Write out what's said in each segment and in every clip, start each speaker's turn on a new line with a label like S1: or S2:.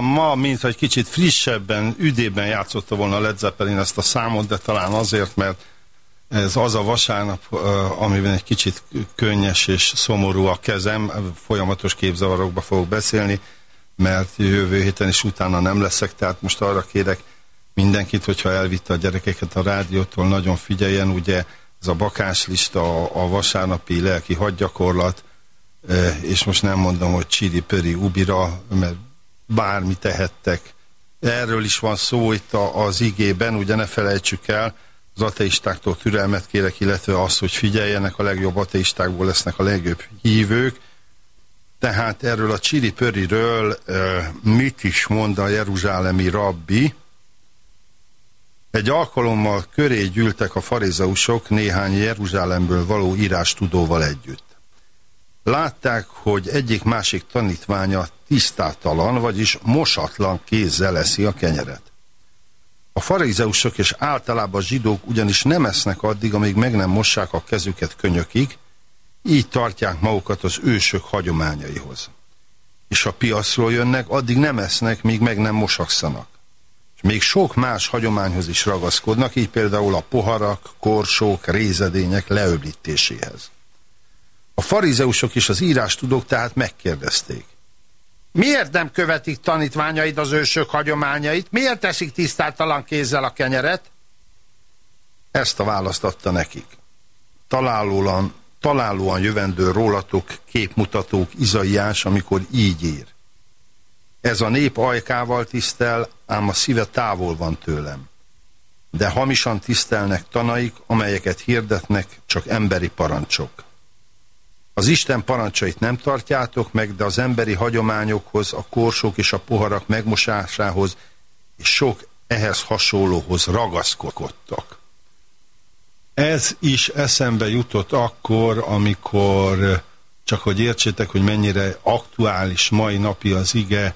S1: ma, ma, mint egy kicsit frissebben, üdében játszotta volna Led Zeppelin ezt a számot, de talán azért, mert ez az a vasárnap, amiben egy kicsit könnyes és szomorú a kezem, folyamatos képzavarokba fogok beszélni, mert jövő héten is utána nem leszek, tehát most arra kérek mindenkit, hogyha elvitte a gyerekeket a rádiótól, nagyon figyeljen, ugye ez a bakáslista, a vasárnapi lelki hadgyakorlat, és most nem mondom, hogy Csiri Pöri Ubira, mert bármi tehettek. Erről is van szó itt az igében, ugye ne felejtsük el, az ateistáktól türelmet kérek, illetve azt, hogy figyeljenek, a legjobb ateistákból lesznek a legjobb hívők. Tehát erről a csiri pöriről mit is mond a jeruzsálemi rabbi? Egy alkalommal köré gyűltek a farizeusok néhány Jeruzsálemből való írástudóval együtt. Látták, hogy egyik-másik tanítványa tisztátalan, vagyis mosatlan kézzel eszi a kenyeret. A farizeusok és általában a zsidók ugyanis nem esznek addig, amíg meg nem mossák a kezüket könyökig, így tartják magukat az ősök hagyományaihoz. És ha piacról jönnek, addig nem esznek, míg meg nem mosakszanak. És még sok más hagyományhoz is ragaszkodnak, így például a poharak, korsók, rézedények leöblítéséhez. A farizeusok és az írástudók tehát megkérdezték. Miért nem követik tanítványaid az ősök hagyományait? Miért teszik tisztátalan kézzel a kenyeret? Ezt a választ adta nekik. Találóan, találóan jövendő rólatok, képmutatók Izaiás, amikor így ír. Ez a nép ajkával tisztel, ám a szíve távol van tőlem. De hamisan tisztelnek tanaik, amelyeket hirdetnek, csak emberi parancsok. Az Isten parancsait nem tartjátok meg, de az emberi hagyományokhoz, a korsók és a poharak megmosásához és sok ehhez hasonlóhoz ragaszkodtak. ez is eszembe jutott akkor, amikor csak hogy értsétek, hogy mennyire aktuális mai napi az ige,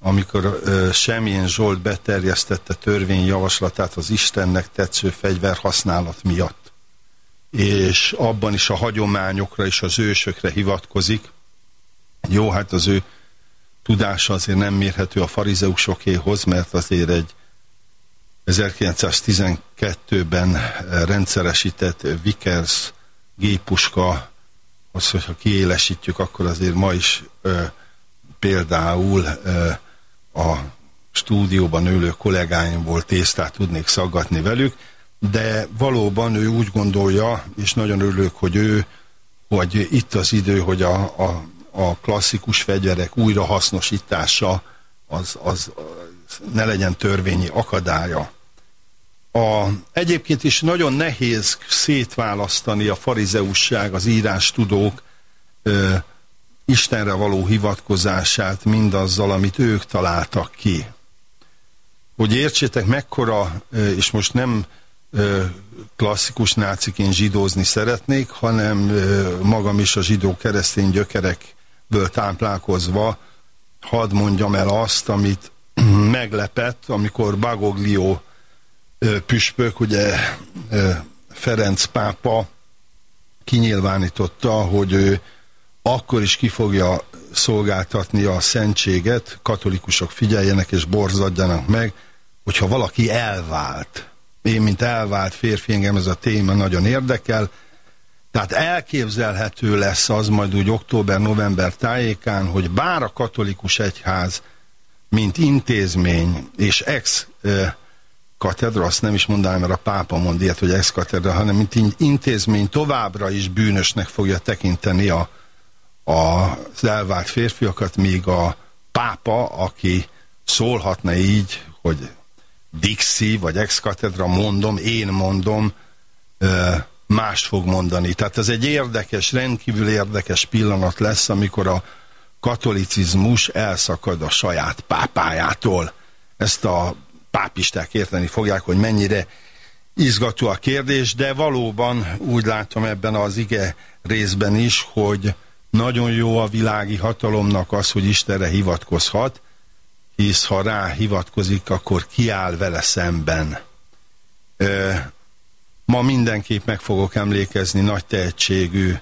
S1: amikor uh, Semjén Zsolt beterjesztette törvényjavaslatát az Istennek tetsző fegyverhasználat miatt. És abban is a hagyományokra és az ősökre hivatkozik. Jó, hát az ő tudása azért nem mérhető a farizeusokéhoz, mert azért egy 1912-ben rendszeresített Vickers gépuska, az, hogyha kiélesítjük, akkor azért ma is ö, például ö, a stúdióban ülő kollégáimból tésztát tudnék szaggatni velük, de valóban ő úgy gondolja, és nagyon örülök, hogy ő, hogy itt az idő, hogy a, a, a klasszikus fegyverek újrahasznosítása az, az ne legyen törvényi akadálya. A, egyébként is nagyon nehéz szétválasztani a farizeusság, az írástudók ö, Istenre való hivatkozását mindazzal, amit ők találtak ki. Hogy értsétek, mekkora, és most nem klasszikus náciként zsidózni szeretnék, hanem magam is a zsidó-keresztény gyökerekből táplálkozva hadd mondjam el azt, amit meglepett, amikor Bagoglio püspök, ugye Ferenc pápa kinyilvánította, hogy ő akkor is ki fogja szolgáltatni a szentséget, katolikusok figyeljenek és borzadjanak meg, hogyha valaki elvált. Én, mint elvált férfi, engem ez a téma nagyon érdekel, tehát elképzelhető lesz az majd úgy október-november tájékán, hogy bár a katolikus egyház, mint intézmény és ex katedra, azt nem is mondanám, mert a pápa mond ilyet, hogy ex katedra, hanem mint intézmény továbbra is bűnösnek fogja tekinteni a, az elvált férfiakat, míg a pápa, aki szólhatna így, hogy Dixi vagy ex katedra mondom, én mondom, más fog mondani. Tehát ez egy érdekes, rendkívül érdekes pillanat lesz, amikor a katolicizmus elszakad a saját pápájától. Ezt a pápisták érteni fogják, hogy mennyire izgató a kérdés, de valóban úgy látom ebben az ige részben is, hogy nagyon jó a világi hatalomnak az, hogy Istenre hivatkozhat, hisz ha rá hivatkozik, akkor kiáll vele szemben. Ma mindenképp meg fogok emlékezni nagy tehetségű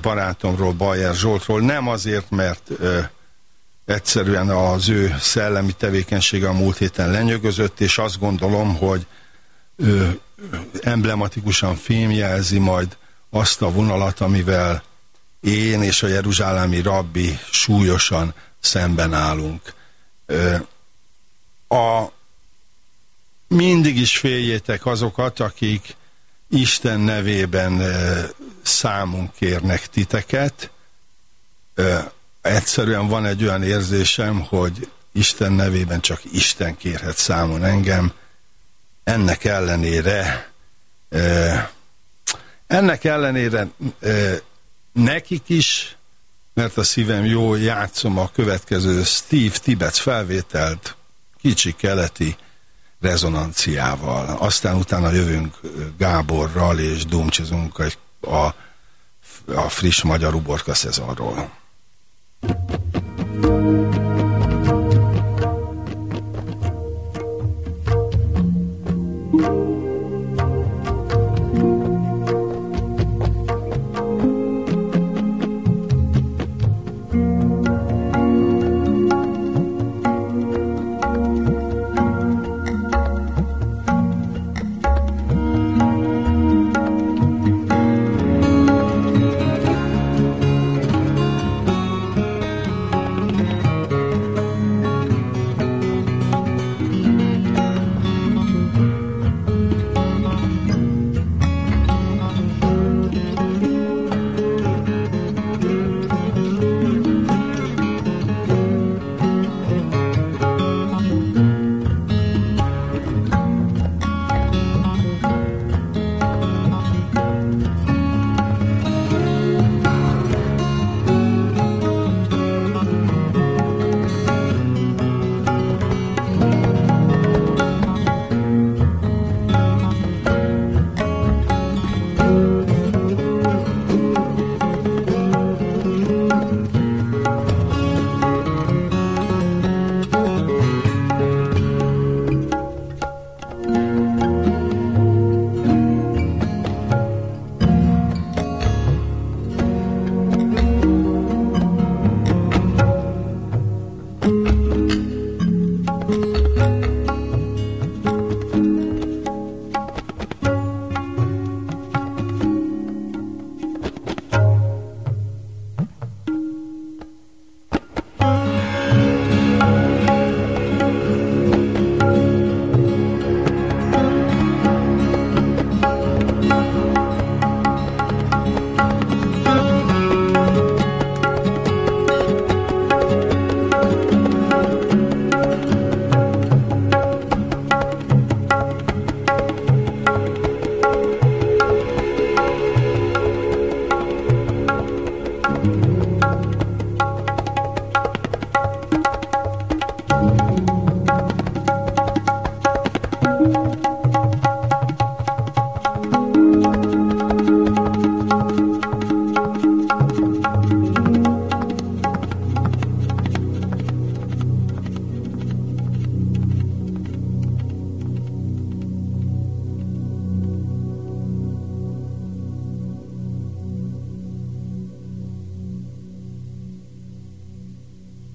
S1: barátomról, Bajer Zsoltról, nem azért, mert egyszerűen az ő szellemi tevékenysége a múlt héten lenyögözött, és azt gondolom, hogy ő emblematikusan fémjelzi majd azt a vonalat, amivel én és a jeruzsálemi rabbi súlyosan szemben állunk. A, mindig is féljétek azokat, akik Isten nevében számunk kérnek titeket, egyszerűen van egy olyan érzésem, hogy Isten nevében csak Isten kérhet számon engem. Ennek ellenére ennek ellenére nekik is, mert a szívem jó játszom a következő Steve Tibet felvételt kicsi keleti rezonanciával. Aztán utána jövünk Gáborral és dumcsizunk a, a friss magyar uborka szezonról.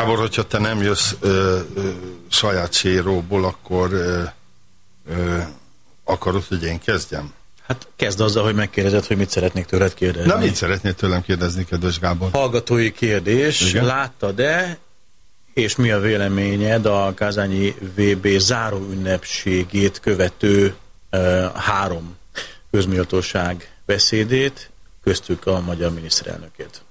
S1: Gábor, hogyha te nem jössz ö, ö, saját séróból, akkor ö, ö, akarod, hogy én kezdjem?
S2: Hát kezd azzal, hogy megkérdezed, hogy mit szeretnék tőled kérdezni.
S1: Na, mit szeretnél tőlem kérdezni, kedves Gábor?
S2: Hallgatói kérdés,
S1: Igen?
S2: láttad-e, és mi a véleményed a Kázányi VB záró ünnepségét követő uh, három közméltóság beszédét, köztük a magyar miniszterelnökét?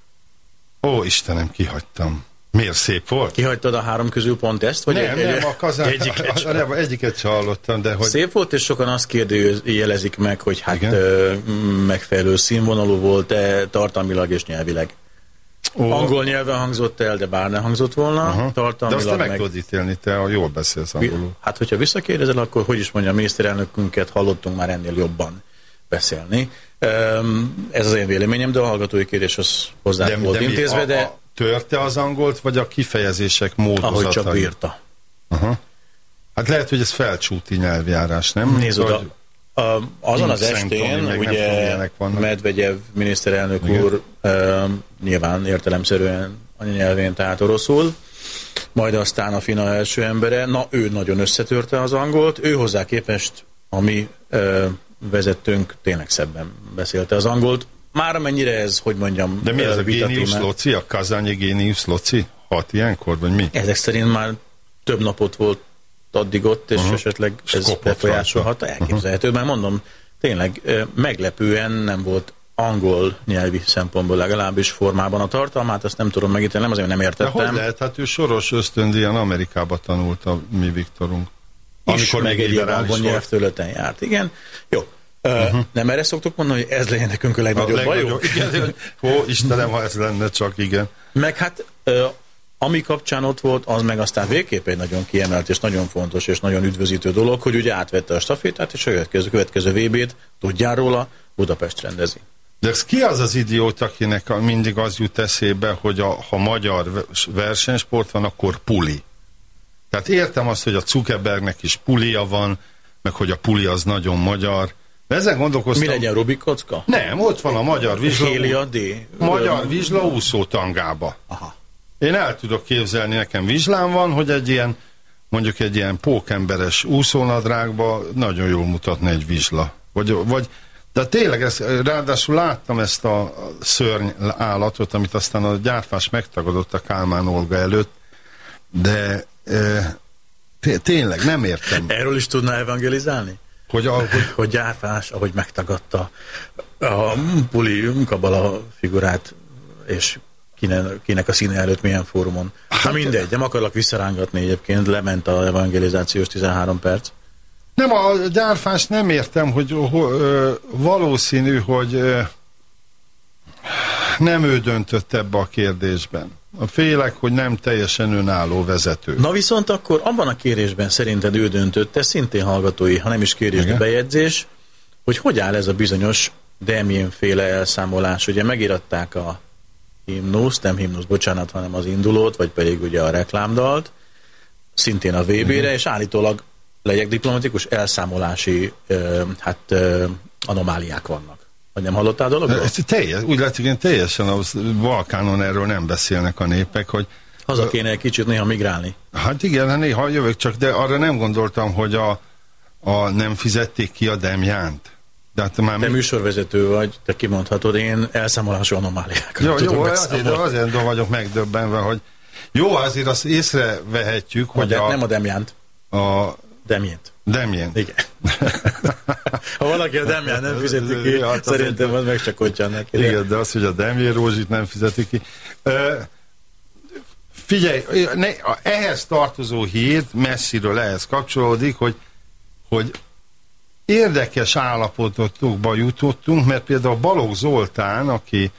S1: Ó, Istenem, kihagytam. Miért szép volt?
S2: Kihagytad a három közül pont ezt? Vagy
S1: nem,
S2: egy,
S1: nem, a kazán...
S2: egyiket sem?
S1: nem, egyiket sem hallottam, de hogy...
S2: Szép volt, és sokan azt kérdőjelezik meg, hogy hát
S1: Igen?
S2: ö, megfelelő színvonalú volt-e tartalmilag és nyelvileg.
S1: Ó,
S2: Angol nyelven hangzott el, de bár ne hangzott volna,
S1: aha. De azt te
S2: tartalmilag
S1: meg tudod ítélni, te a jól beszélsz angolul.
S2: Hát, hogyha visszakérdezel, akkor hogy is mondjam, a miniszterelnökünket hallottunk már ennél jobban beszélni. Ez az én véleményem, de a hallgatói kérdés az hozzá volt
S1: mi-
S2: intézve,
S1: a,
S2: de
S1: a, törte az angolt, vagy a kifejezések módozatai?
S2: ahogy csak bírta.
S1: Aha. Hát lehet, hogy ez felcsúti nyelvjárás, nem?
S2: Nézd oda, a, azon az estén,
S1: tudom,
S2: ugye. Medvegyev miniszterelnök
S1: Igen.
S2: úr um, nyilván értelemszerűen anyanyelvén, tehát oroszul, majd aztán a fina első embere, na ő nagyon összetörte az angolt, ő hozzá képest a mi uh, vezetőnk tényleg szebben beszélte az angolt, már amennyire ez, hogy mondjam,
S1: De mi ez a génius loci? A kazányi génius loci? Hat ilyenkor, vagy mi?
S2: Ezek szerint már több napot volt addig ott, és
S1: Aha.
S2: esetleg
S1: És
S2: ez
S1: kopott
S2: befolyásolhatta, elképzelhető, mert mondom, tényleg meglepően nem volt angol nyelvi szempontból legalábbis formában a tartalmát, azt nem tudom megítélni, nem azért, nem
S1: De hogy
S2: értettem.
S1: lehet? Hát ő soros ösztöndíjan Amerikába tanult a mi Viktorunk.
S2: És meg egy angol nyelvtörleten járt. Igen, jó. Ö, Nem erre szoktuk mondani, hogy ez legyen nekünk a legnagyobb
S1: A
S2: bajunk?
S1: legnagyobb- Igen, ó, Istenem, ha ez lenne csak, igen.
S2: Meg hát ami kapcsán ott volt, az meg aztán végképp egy nagyon kiemelt és nagyon fontos és nagyon üdvözítő dolog, hogy ugye átvette a stafétát, és a következő, következő VB-t, tudjál róla, Budapest rendezi.
S1: De ez ki az az idiót, akinek mindig az jut eszébe, hogy a, ha magyar ve- versenysport van, akkor puli. Tehát értem azt, hogy a Zuckerbergnek is pulia van, meg hogy a puli az nagyon magyar. De ezen gondolkoztam...
S2: Mi legyen Rubik kocka?
S1: Nem, ott van a magyar vizsla,
S2: Hélia D.
S1: magyar vizsla úszó tangába.
S2: Aha.
S1: Én el tudok képzelni, nekem vizslám van, hogy egy ilyen, mondjuk egy ilyen pókemberes úszónadrágba nagyon jól mutatna egy vizsla. Vagy, vagy de tényleg, ez, ráadásul láttam ezt a szörny állatot, amit aztán a gyárfás megtagadott a Kálmán Olga előtt, de e, té- tényleg nem értem,
S2: Erről is tudná evangelizálni?
S1: Hogy, a, hogy
S2: Hogy gyárfás, ahogy megtagadta a puli kabala figurát, és kinek, kinek a színe előtt milyen fórumon. Na mindegy, nem akarlak visszarángatni egyébként, lement a evangelizációs 13 perc.
S1: Nem, a gyárfás nem értem, hogy ho, ö, valószínű, hogy ö, nem ő döntött ebbe a kérdésben. A félek, hogy nem teljesen önálló vezető.
S2: Na viszont akkor abban a kérésben szerinted ő döntötte, szintén hallgatói, ha nem is kérés, de bejegyzés, hogy hogy áll ez a bizonyos Demjén féle elszámolás. Ugye megiratták a himnusz, nem himnusz, bocsánat, hanem az indulót, vagy pedig ugye a reklámdalt, szintén a VB-re, és állítólag legyek diplomatikus, elszámolási ö, hát ö, anomáliák vannak. Vagy nem hallottál dologról?
S1: Ez teljes, úgy látszik, hogy teljesen a Balkánon erről nem beszélnek a népek, hogy
S2: Haza kéne egy kicsit néha migrálni.
S1: hát igen, hát néha jövök csak, de arra nem gondoltam, hogy a, a nem fizették ki a Demjánt. De hát már
S2: Te
S1: mi-
S2: műsorvezető vagy, te kimondhatod, én elszámolású anomáliákat
S1: Jó, jó, azért,
S2: beszámolni.
S1: azért vagyok megdöbbenve, hogy jó, azért azt észrevehetjük, hogy
S2: Hogy
S1: a,
S2: nem a Demjánt,
S1: a
S2: Demjént.
S1: Demjén.
S2: Igen. ha valaki a Demján nem fizeti ki,
S1: Ja, hát
S2: szerintem az megcsakotjan neki. de-
S1: Igen, de az, hogy a Demjén Rózsit nem fizeti ki. Ö, figyelj, ne, a, ehhez tartozó hír messziről ehhez kapcsolódik, hogy, hogy érdekes állapotokba jutottunk, mert például Balogh Zoltán, aki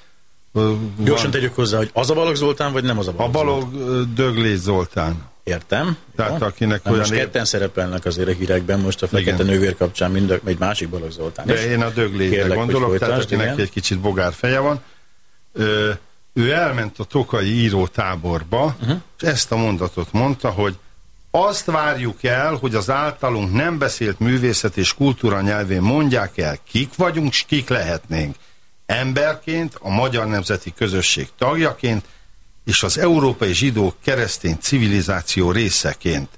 S2: Gyorsan tegyük hozzá, hogy az a Balogh Zoltán, vagy nem az a
S1: a
S2: Balogh Zoltán?
S1: Balogh Döglés Zoltán.
S2: Értem.
S1: Tehát
S2: Jó.
S1: akinek
S2: Na
S1: olyan
S2: most
S1: ér-
S2: ketten szerepelnek azért a hírekben, most a Fekete
S1: Igen.
S2: Nővér kapcsán mind a, egy másik Balogh Zoltán.
S1: De én a döglétre
S2: Kérlek,
S1: gondolok, tehát
S2: folytasd,
S1: akinek
S2: igen.
S1: egy kicsit bogár feje van. Ö, ő elment a Tokai írótáborba,
S2: Mhm.
S1: uh-huh. és ezt a mondatot mondta, hogy azt várjuk el, hogy az általunk nem beszélt művészet és kultúra nyelvén mondják el, kik vagyunk, s kik lehetnénk. Emberként, a magyar nemzeti közösség tagjaként, és az európai zsidó keresztény civilizáció részeként.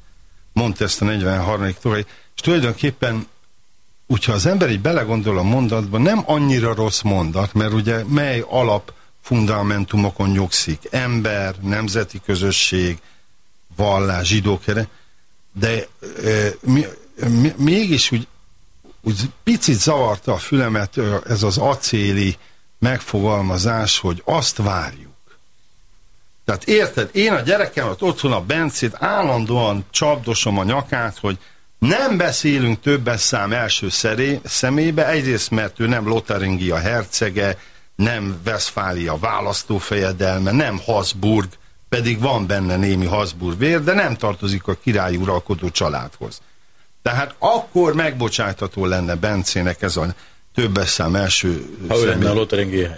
S1: Mondta ezt a 43. tokai, és tulajdonképpen hogyha az ember így belegondol a mondatba, nem annyira rossz mondat, mert ugye mely alap fundamentumokon nyugszik. Ember, nemzeti közösség, vallás, zsidókere, de e, mi, mi, mégis úgy, úgy picit zavarta a fülemet ez az acéli megfogalmazás, hogy azt várjuk. Tehát érted, én a gyerekem ott otthon a Bencét állandóan csapdosom a nyakát, hogy nem beszélünk többes szám első szeré, szemébe, egyrészt mert ő nem Lotaringia hercege, nem Westfália választófejedelme, nem Habsburg, pedig van benne némi Habsburg vér, de nem tartozik a királyi uralkodó családhoz. Tehát akkor megbocsájtató lenne Bencének ez a többes szám első
S2: Ha ő lenne a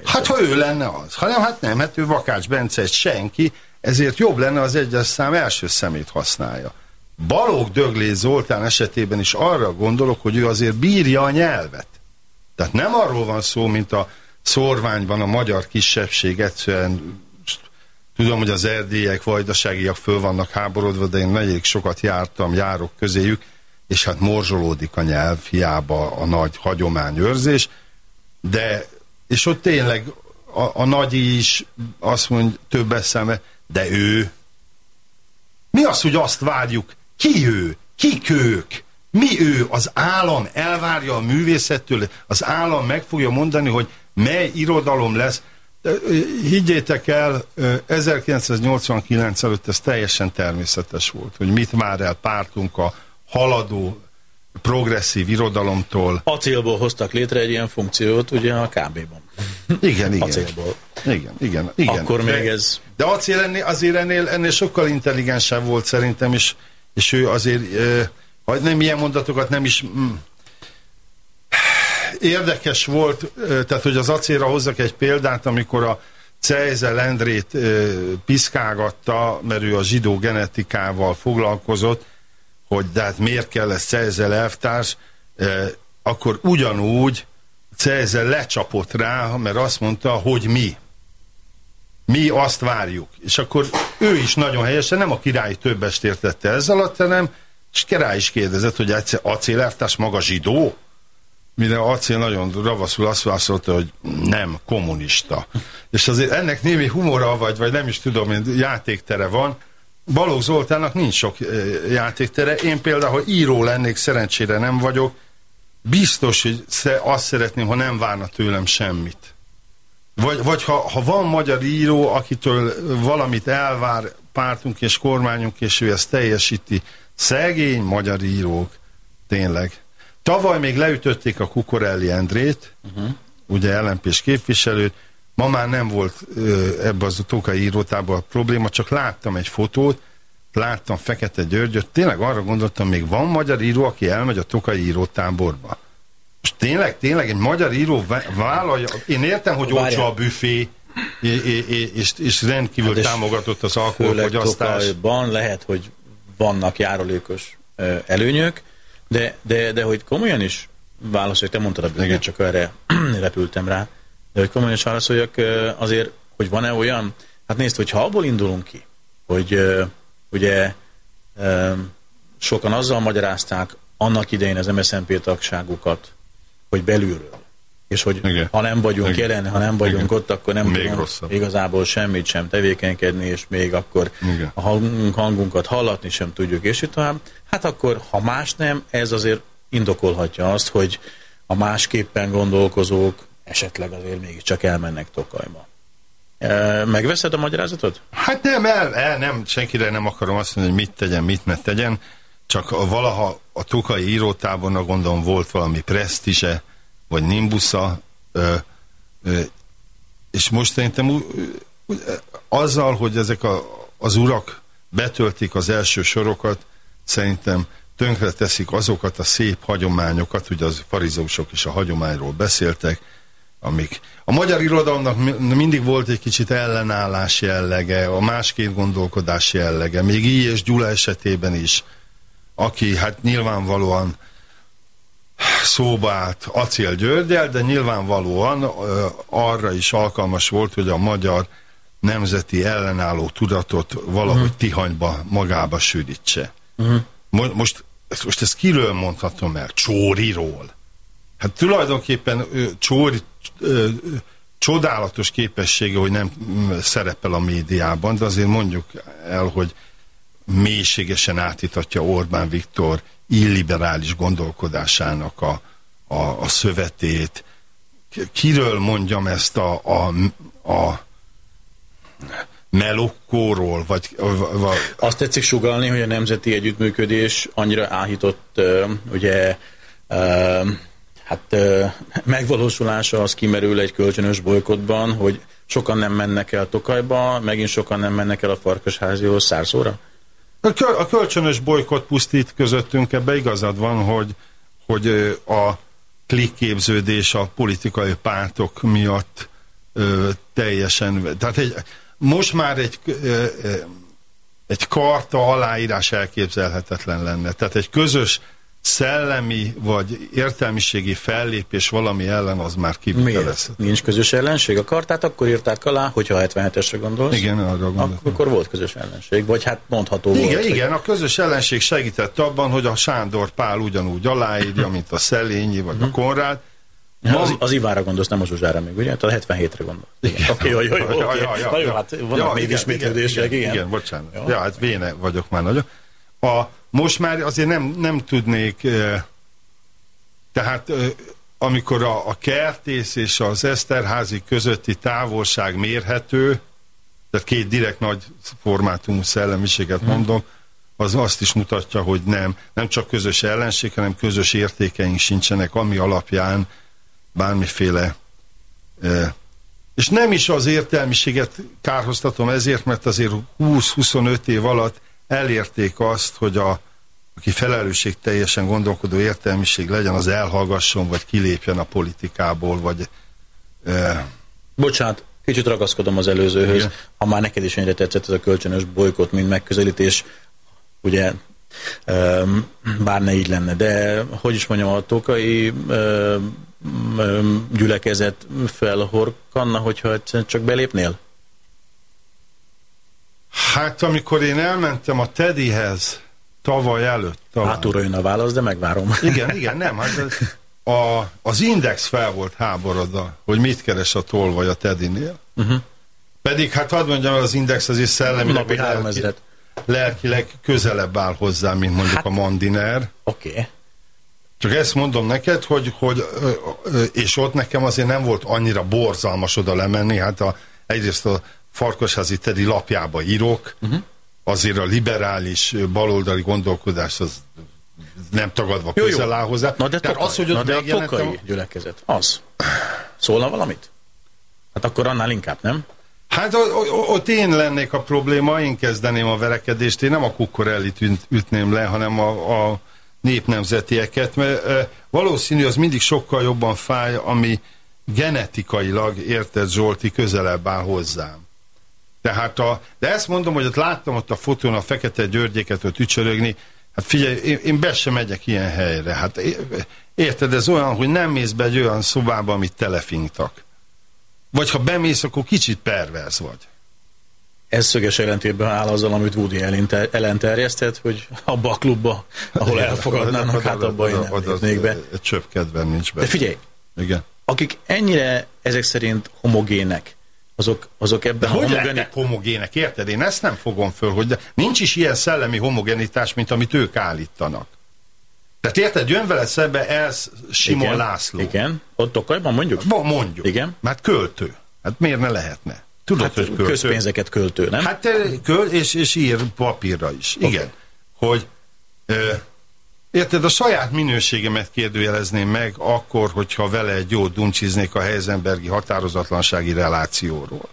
S1: Hát ha ő lenne az. Ha nem, hát nem, hát ő Vakács Bence egy senki, ezért jobb lenne az egyes szám első szemét használja. Balók Döglé Zoltán esetében is arra gondolok, hogy ő azért bírja a nyelvet. Tehát nem arról van szó, mint a szorványban a magyar kisebbség egyszerűen tudom, hogy az erdélyek, vajdaságiak föl vannak háborodva, de én elég sokat jártam, járok közéjük, és hát morzsolódik a nyelv, hiába a nagy hagyományőrzés, de, és ott tényleg a, a nagy is azt mondja, több eszeme, de ő. Mi az, hogy azt várjuk, ki ő? Kik ők? Mi ő? Az állam elvárja a művészettől, az állam meg fogja mondani, hogy mely irodalom lesz. Higgyétek el, 1989 előtt ez teljesen természetes volt, hogy mit vár el pártunk a haladó progresszív irodalomtól.
S2: Acélból hoztak létre egy ilyen funkciót, ugye a KB-ban.
S1: Igen, igen.
S2: Acélból.
S1: Igen, igen, igen.
S2: Akkor
S1: de,
S2: még ez...
S1: De acél ennél, azért ennél, ennél sokkal intelligensebb volt szerintem, és, és ő azért, ha nem ilyen mondatokat nem is... Mm, érdekes volt, tehát hogy az acélra hozzak egy példát, amikor a Cejze Lendrét piszkálgatta, mert ő a zsidó genetikával foglalkozott, hogy de hát miért kell ez Cejzel elvtárs, akkor ugyanúgy Cejzel lecsapott rá, mert azt mondta, hogy mi. Mi azt várjuk. És akkor ő is nagyon helyesen, nem a király többest értette ezzel alatt, hanem és király is kérdezett, hogy egyszer acélelvtárs maga zsidó? Mire Acél nagyon ravaszul azt válaszolta, hogy nem, kommunista. És azért ennek némi humora, vagy, vagy nem is tudom, játéktere van, Balogh Zoltánnak nincs sok játéktere. Én például, ha író lennék, szerencsére nem vagyok, biztos, hogy azt szeretném, ha nem várna tőlem semmit. Vagy, vagy ha, ha van magyar író, akitől valamit elvár pártunk és kormányunk, és ő ezt teljesíti, szegény magyar írók, tényleg. Tavaly még leütötték a Kukorelli Endrét, uh-huh. ugye LMP-s képviselőt, Ma már nem volt ebbe az Tokai írótában a probléma, csak láttam egy fotót, láttam Fekete Györgyöt, tényleg arra gondoltam, még van magyar író, aki elmegy a Tokai írótáborba. És tényleg, tényleg egy magyar író vállalja, én értem, hogy olcsó a büfé, és, és rendkívül hát és támogatott az alkoholfogyasztás.
S2: Tokajban lehet, hogy vannak járulékos előnyök, de, de, de hogy komolyan is válaszolj, te mondtad a büfét, csak erre repültem rá, de hogy komolyan is válaszoljak, azért, hogy van-e olyan, hát nézd, hogyha abból indulunk ki, hogy ugye sokan azzal magyarázták annak idején az MSZNP tagságukat, hogy belülről, és hogy Igen. ha nem vagyunk Igen. jelen, ha nem vagyunk Igen. ott, akkor nem még tudunk rosszabb. igazából semmit sem tevékenykedni, és még akkor Igen. a hangunk, hangunkat hallatni sem tudjuk, és itt tovább. Hát akkor, ha más nem, ez azért indokolhatja azt, hogy a másképpen gondolkozók esetleg azért mégiscsak elmennek Tokajba. Megveszed a magyarázatot?
S1: Hát nem, el, el, nem, senkire nem akarom azt mondani, hogy mit tegyen, mit ne tegyen, csak valaha a Tokai írótábornak gondolom volt valami presztise, vagy nimbusza, ö, ö, és most szerintem azzal, hogy ezek a, az urak betöltik az első sorokat, szerintem tönkre teszik azokat a szép hagyományokat, ugye az farizósok is a hagyományról beszéltek, amik... A magyar irodalomnak mindig volt egy kicsit ellenállás jellege, a másként gondolkodás jellege, még így és Gyula esetében is, aki hát nyilvánvalóan szóba állt Acél Györgyel, de nyilvánvalóan ö, arra is alkalmas volt, hogy a magyar nemzeti ellenálló tudatot valahogy uh-huh. Tihanyba magába sűrítse. Uh-huh. Most, most ezt kiről mondhatom el? Csóriról. Hát tulajdonképpen Csóri csodálatos képessége, hogy nem szerepel a médiában, de azért mondjuk el, hogy mélységesen átítatja Orbán Viktor illiberális gondolkodásának a, a, a szövetét. Kiről mondjam ezt a, a, a melokkóról, vagy, vagy...
S2: Azt tetszik sugalni, hogy a nemzeti együttműködés annyira áhított, ugye, hát megvalósulása az kimerül egy kölcsönös bolykotban, hogy sokan nem mennek el Tokajba, megint sokan nem mennek el a Farkasházihoz szárszóra?
S1: A kölcsönös bolykot pusztít közöttünk, ebbe igazad van, hogy, hogy a klikképződés a politikai pártok miatt ö, teljesen, tehát egy, most már egy, ö, egy karta aláírás elképzelhetetlen lenne. Tehát egy közös szellemi vagy értelmiségi fellépés valami ellen az már kivitelezhető.
S2: Nincs közös ellenség? A kartát akkor írták alá, hogyha 77-esre gondolsz?
S1: Igen, arra gondoltam.
S2: Akkor volt közös ellenség, vagy hát mondható
S1: igen,
S2: volt.
S1: Igen, hogy... a közös ellenség segített abban, hogy a Sándor Pál ugyanúgy aláírja, mint a Szelényi vagy a mhm. Konrád.
S2: Ma... Az, az Ivára gondolsz, nem a Zsuzsára még, ugye? Tehát a 77-re gondolsz. Igen. Oké, jó, jó, jó, jó, Na jó, hát vannak még ismétlődések, igen.
S1: Igen, bocsánat. Ja, hát véne vagyok már nagyon. A most már azért nem, nem tudnék, tehát amikor a, a kertész és az Eszterházi közötti távolság mérhető, tehát két direkt nagy formátumú szellemiséget hmm. mondom, az azt is mutatja, hogy nem, nem csak közös ellenség, hanem közös értékeink sincsenek, ami alapján bármiféle és nem is az értelmiséget kárhoztatom ezért, mert azért 20-25 év alatt elérték azt, hogy a, aki felelősség teljesen gondolkodó értelmiség legyen, az elhallgasson, vagy kilépjen a politikából, vagy...
S2: E... Bocsánat, kicsit ragaszkodom az előzőhöz. Igen. Ha már neked is ennyire tetszett ez a kölcsönös bolykot, mint megközelítés, ugye bár ne így lenne, de hogy is mondjam, a tokai gyülekezet felhorkanna, hogyha csak belépnél?
S1: Hát amikor én elmentem a Teddyhez tavaly előtt.
S2: Talán. Hátulra jön a válasz, de megvárom.
S1: Igen, igen, nem. Hát a, az Index fel volt háborodva, hogy mit keres a tolvaj a Teddynél. Uh-huh. Pedig hát hadd mondjam, az Index azért szellemileg lelki, lelkileg közelebb áll hozzá, mint mondjuk hát, a Mandiner.
S2: Oké. Okay.
S1: Csak ezt mondom neked, hogy, hogy és ott nekem azért nem volt annyira borzalmas oda lemenni, hát a, egyrészt a Farkasházi Tedi lapjába írok, uh-huh. azért a liberális baloldali gondolkodás az nem tagadva jó, közel áll hozzá.
S2: Na de, tokaj, az, hogy na de a tokai gyülekezet, az. Szólna valamit? Hát akkor annál inkább, nem?
S1: Hát ott én lennék a probléma, én kezdeném a verekedést, én nem a kukkorellit ütném le, hanem a, a népnemzetieket, mert valószínű az mindig sokkal jobban fáj, ami genetikailag, érted Zsolti, közelebb áll hozzám. Tehát a, de ezt mondom, hogy ott láttam ott a fotón a fekete györgyéket ott ücsörögni, hát figyelj, én, én be sem megyek ilyen helyre. Hát érted, ez olyan, hogy nem mész be egy olyan szobába, amit telefingtak. Vagy ha bemész, akkor kicsit pervers vagy.
S2: Ez szöges ellentétben áll azzal, amit Woody ellen terjesztett, hogy abba a klubba, ahol elfogadnának, hát abba én nem még be.
S1: Egy csöpp kedven nincs be.
S2: De figyelj,
S1: Igen.
S2: akik ennyire ezek szerint homogének, azok, azok ebben
S1: de a hogy homogeni... homogének, érted? Én ezt nem fogom föl, hogy de nincs is ilyen szellemi homogenitás, mint amit ők állítanak. Tehát érted, jön vele szembe ez Simon
S2: igen,
S1: László.
S2: Igen, ott Tokajban mondjuk?
S1: Ba, mondjuk.
S2: Igen.
S1: Mert költő. Hát miért ne lehetne?
S2: Tudod, hát, hogy költő. Közpénzeket költő, nem?
S1: Hát köl, és, és ír papírra is. Okay. Igen. Hogy ö, Érted, a saját minőségemet kérdőjelezném meg akkor, hogyha vele egy jót dumcsiznék a Heisenbergi határozatlansági relációról.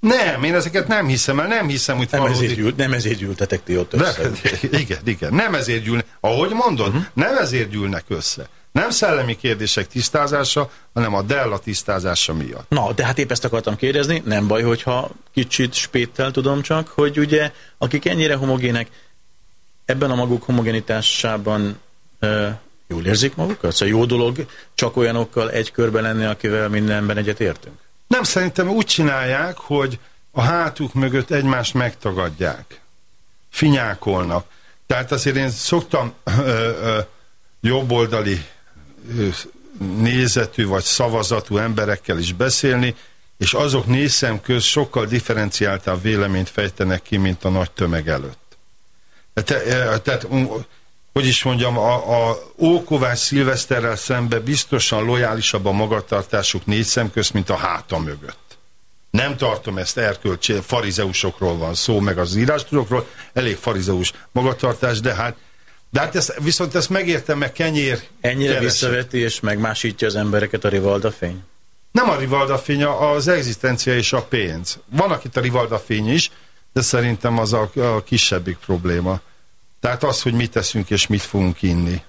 S1: Nem, én ezeket nem hiszem el, nem hiszem, hogy
S2: nem valódi... Ezért gyűl, nem ezért gyűltetek ti ott össze.
S1: De, igen, igen, nem ezért gyűlnek, ahogy mondod, uh-huh. nem ezért gyűlnek össze. Nem szellemi kérdések tisztázása, hanem a Della tisztázása miatt.
S2: Na, de hát épp ezt akartam kérdezni, nem baj, hogyha kicsit spéttel tudom csak, hogy ugye, akik ennyire homogének, ebben a maguk homogenitásában e, jól érzik magukat? Szóval jó dolog csak olyanokkal egy körben lenni, akivel mindenben egyet értünk?
S1: Nem, szerintem úgy csinálják, hogy a hátuk mögött egymást megtagadják. Finyákolnak. Tehát azért én szoktam ö, ö, jobboldali ö, nézetű vagy szavazatú emberekkel is beszélni, és azok nézszem köz sokkal differenciáltabb véleményt fejtenek ki, mint a nagy tömeg előtt. Tehát, tehát hogy is mondjam, a, a Ókovás Szilveszterrel szembe biztosan lojálisabb a magatartásuk négy szem közt, mint a háta mögött. Nem tartom ezt erkölcsi, farizeusokról van szó, meg az írástudókról, elég farizeus magatartás, de hát de hát ezt, viszont ezt megértem, meg kenyér
S2: Ennyire
S1: keresik.
S2: visszaveti és megmásítja az embereket a Rivalda fény?
S1: Nem a Rivalda fény, az egzisztencia és a pénz. Van itt a Rivalda fény is, de szerintem az a, a kisebbik probléma. Tehát az, hogy mit teszünk és mit fogunk inni.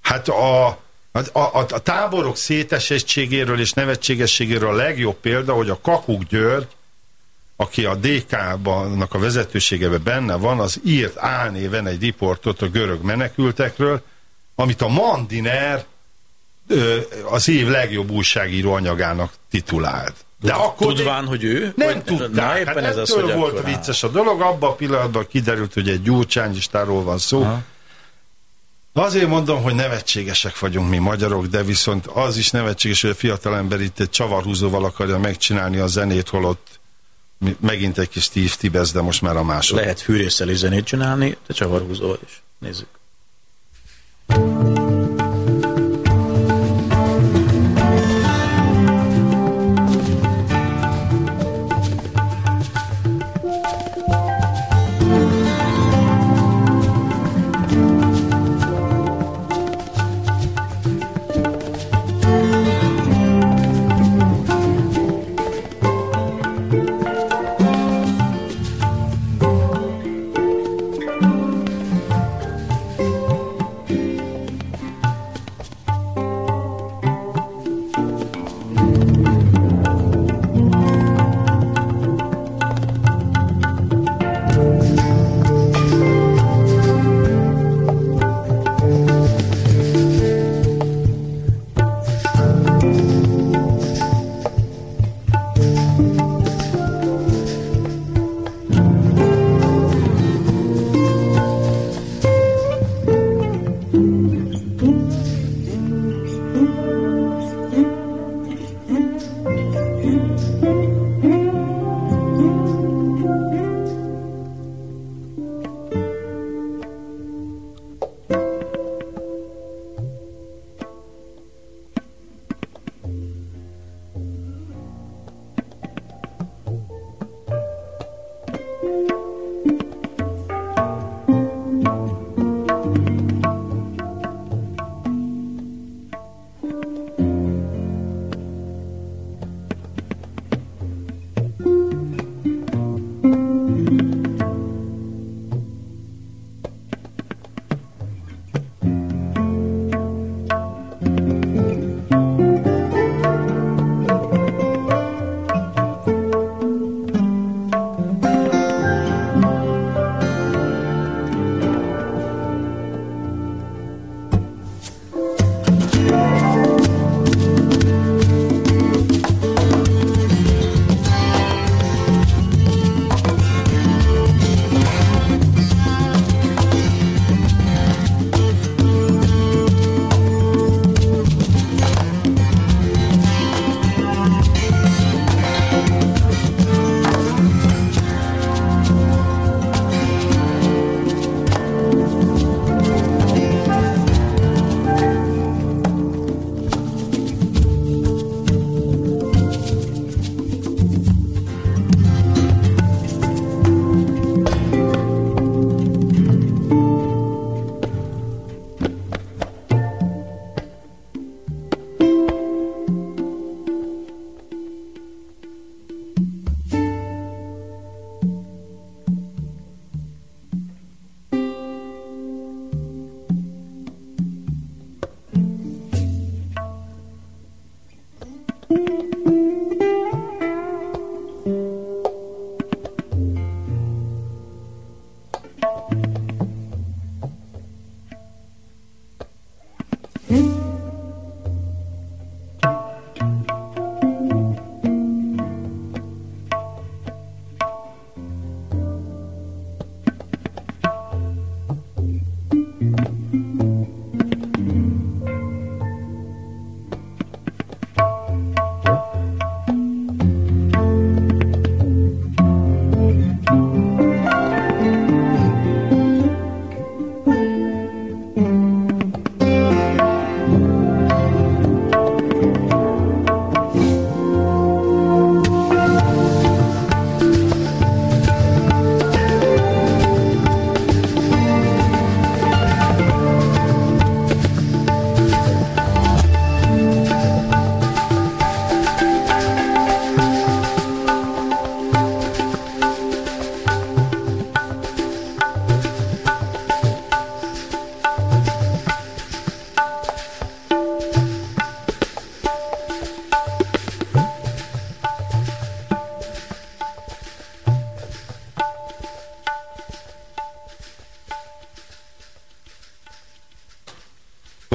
S1: Hát a, a, a, a táborok szétesettségéről és nevetségességéről a legjobb példa, hogy a Kakuk György, aki a DK-nak a vezetőségebe benne van, az írt álnéven egy riportot a görög menekültekről, amit a Mandiner az év legjobb újságíró anyagának titulált. De akkor
S2: Tudván, hogy ő?
S1: nem
S2: Vagy-
S1: tudták.
S2: Na, éppen
S1: hát
S2: ez az, hogy
S1: volt
S2: akkor-
S1: vicces a dolog, abban a pillanatban kiderült, hogy egy gyurcsányistáról van szó.
S2: Aha.
S1: Azért mondom, hogy nevetségesek vagyunk mi magyarok, de viszont az is nevetséges, hogy a fiatalember itt egy csavarhúzóval akarja megcsinálni a zenét, holott megint egy kis Steve Tibesz, de most már a másod.
S2: Lehet fűrészsel is zenét csinálni, de csavarhúzóval is. Nézzük.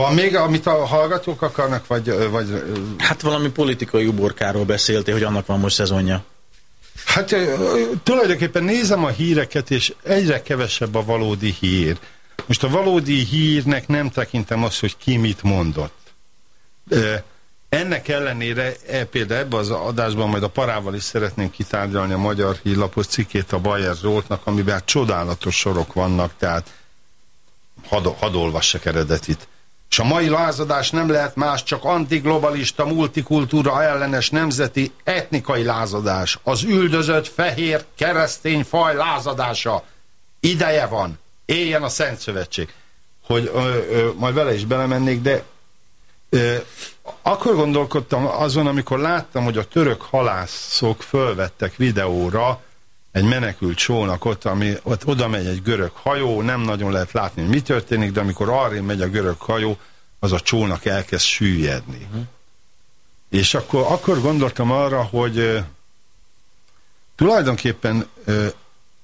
S1: Van még, amit a hallgatók akarnak, vagy, vagy
S2: Hát valami politikai uborkáról beszéltél, hogy annak van most szezonja.
S1: Hát tulajdonképpen nézem a híreket, és egyre kevesebb a valódi hír. Most a valódi hírnek nem tekintem azt, hogy ki mit mondott. Ennek ellenére, e, például ebben az adásban majd a parával is szeretnénk kitárgyalni a Magyar Hírlapos cikkét a Bajer Zsoltnak, amiben hát csodálatos sorok vannak, tehát hadd, hadd olvassak eredetit. És a mai lázadás nem lehet más, csak antiglobalista, multikultúra ellenes nemzeti etnikai lázadás. Az üldözött fehér keresztény faj lázadása. Ideje van. Éljen a Szent Szövetség. Hogy ö, ö, majd vele is belemennék, de ö, akkor gondolkodtam azon, amikor láttam, hogy a török halászok fölvettek videóra egy menekült csónakot, ami ott oda megy egy görög hajó, nem nagyon lehet látni, hogy mi történik, de amikor arra megy a görög hajó, az a csónak elkezd süllyedni. Uh -huh. És akkor, akkor gondoltam arra, hogy tulajdonképpen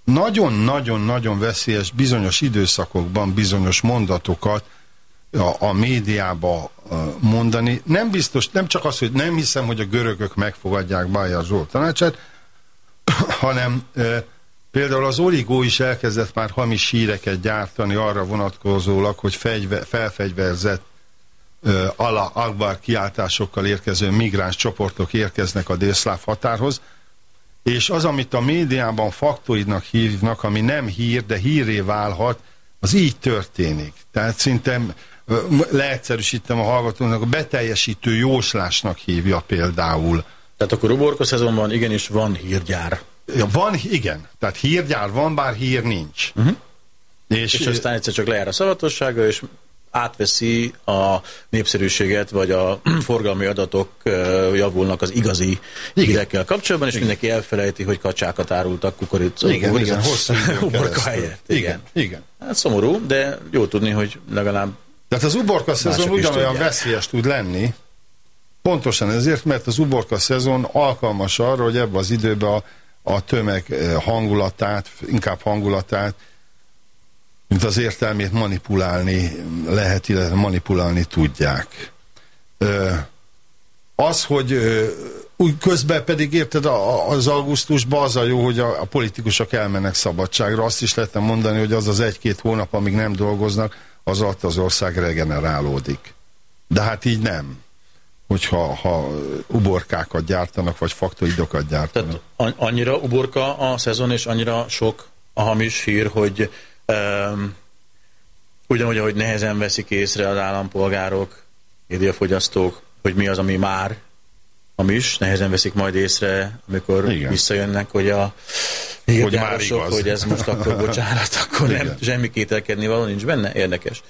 S1: nagyon-nagyon-nagyon veszélyes bizonyos időszakokban bizonyos mondatokat a, a médiába mondani. Nem biztos, nem csak az, hogy nem hiszem, hogy a görögök megfogadják Bájer Zsolt tanácsát, hanem e, például az Origó is elkezdett már hamis híreket gyártani arra vonatkozólag, hogy fegyve, felfegyverzett e, ala Akbar kiáltásokkal érkező migráns csoportok érkeznek a délszláv határhoz, és az, amit a médiában faktoidnak hívnak, ami nem hír, de híré válhat, az így történik. Tehát szinte leegyszerűsítem a hallgatónak, a beteljesítő jóslásnak hívja például.
S2: Tehát akkor uborka szezonban igenis van hírgyár.
S1: Ja, van, igen. Tehát hírgyár van, bár hír nincs. Uh -huh.
S2: és, és aztán egyszer csak lejár a szavatossága, és átveszi a népszerűséget, vagy a forgalmi adatok javulnak az igazi hírekkel kapcsolatban, és mindenki elfelejti, hogy kacsákat árultak kukoricó.
S1: Igen, igen, hosszú
S2: uborka helyett.
S1: Igen, igen. igen.
S2: Hát szomorú, de jó tudni, hogy legalább
S1: tehát az uborka szezon ugyanolyan veszélyes tud lenni, pontosan ezért, mert az uborka szezon alkalmas arra, hogy ebbe az időben a, a tömeg hangulatát, inkább hangulatát, mint az értelmét manipulálni lehet, illetve manipulálni tudják. Az, hogy úgy közben pedig érted, az augusztusban az a jó, hogy a, a politikusok elmennek szabadságra. Azt is lehetne mondani, hogy az az egy-két hónap, amíg nem dolgoznak, az alatt az ország regenerálódik. De hát így nem. Hogyha ha uborkákat gyártanak, vagy faktoidokat gyártanak.
S2: Tehát annyira uborka a szezon, és annyira sok a hamis hír, hogy um, ugyanúgy, ahogy nehezen veszik észre az állampolgárok, médiafogyasztók, hogy mi az, ami már hamis, nehezen veszik majd észre, amikor Igen. visszajönnek, hogy a hogy már igaz. hogy ez most akkor bocsánat, akkor Igen. nem semmi kételkedni való nincs benne, érdekes.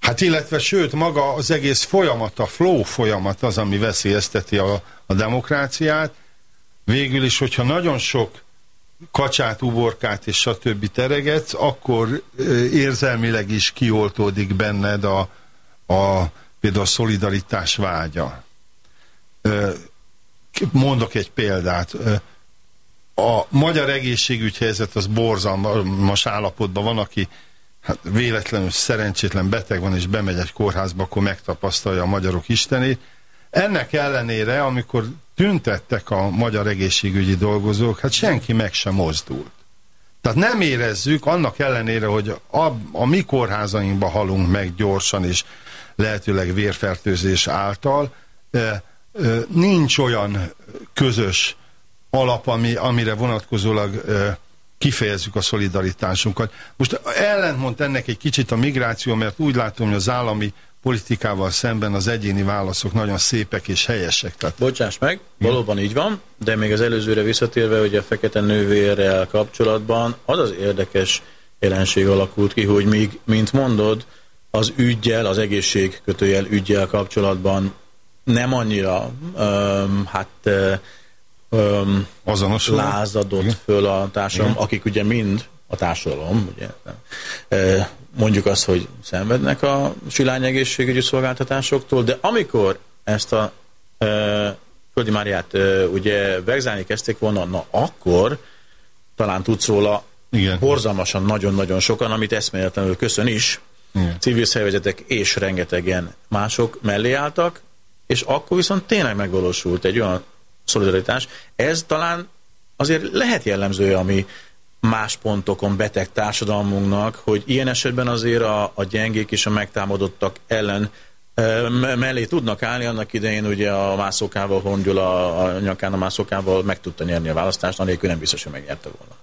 S1: Hát illetve sőt, maga az egész folyamat, a flow folyamat az, ami veszélyezteti a, a demokráciát. Végül is, hogyha nagyon sok kacsát, uborkát és stb. teregetsz, akkor érzelmileg is kioltódik benned a, a például a szolidaritás vágya. Mondok egy példát. A magyar egészségügy helyzet az borzalmas állapotban van, aki hát véletlenül szerencsétlen beteg van és bemegy egy kórházba, akkor megtapasztalja a magyarok istenét. Ennek ellenére, amikor tüntettek a magyar egészségügyi dolgozók, hát senki meg sem mozdult. Tehát nem érezzük, annak ellenére, hogy a, a mi kórházainkba halunk meg gyorsan és lehetőleg vérfertőzés által, nincs olyan közös alap, ami, amire vonatkozólag kifejezzük a szolidaritásunkat. Most ellentmond ennek egy kicsit a migráció, mert úgy látom, hogy az állami politikával szemben az egyéni válaszok nagyon szépek és helyesek.
S2: Tehát... Bocsáss meg, valóban így van, de még az előzőre visszatérve, hogy a fekete nővérrel kapcsolatban az az érdekes jelenség alakult ki, hogy még, mint mondod, az ügyjel, az egészség kötőjel ügyjel kapcsolatban nem annyira um, hát
S1: Azonosul.
S2: lázadott Igen. föl a társadalom, Igen. akik ugye mind a társadalom, ugye, mondjuk azt, hogy szenvednek a silány egészségügyi szolgáltatásoktól, de amikor ezt a e, Földi Máriát e, ugye vegzálni kezdték volna, na akkor talán tudsz róla Igen. borzalmasan nagyon-nagyon sokan, amit eszméletlenül köszön is,
S1: Igen.
S2: civil szervezetek és rengetegen mások mellé álltak, és akkor viszont tényleg megvalósult egy olyan szolidaritás. Ez talán azért lehet jellemzője a mi más pontokon beteg társadalmunknak, hogy ilyen esetben azért a, a gyengék és a megtámadottak ellen mellé tudnak állni. Annak idején ugye a mászókával, Hongyula a nyakán a mászókával meg tudta nyerni a választást, anélkül nem biztos, hogy megnyerte volna.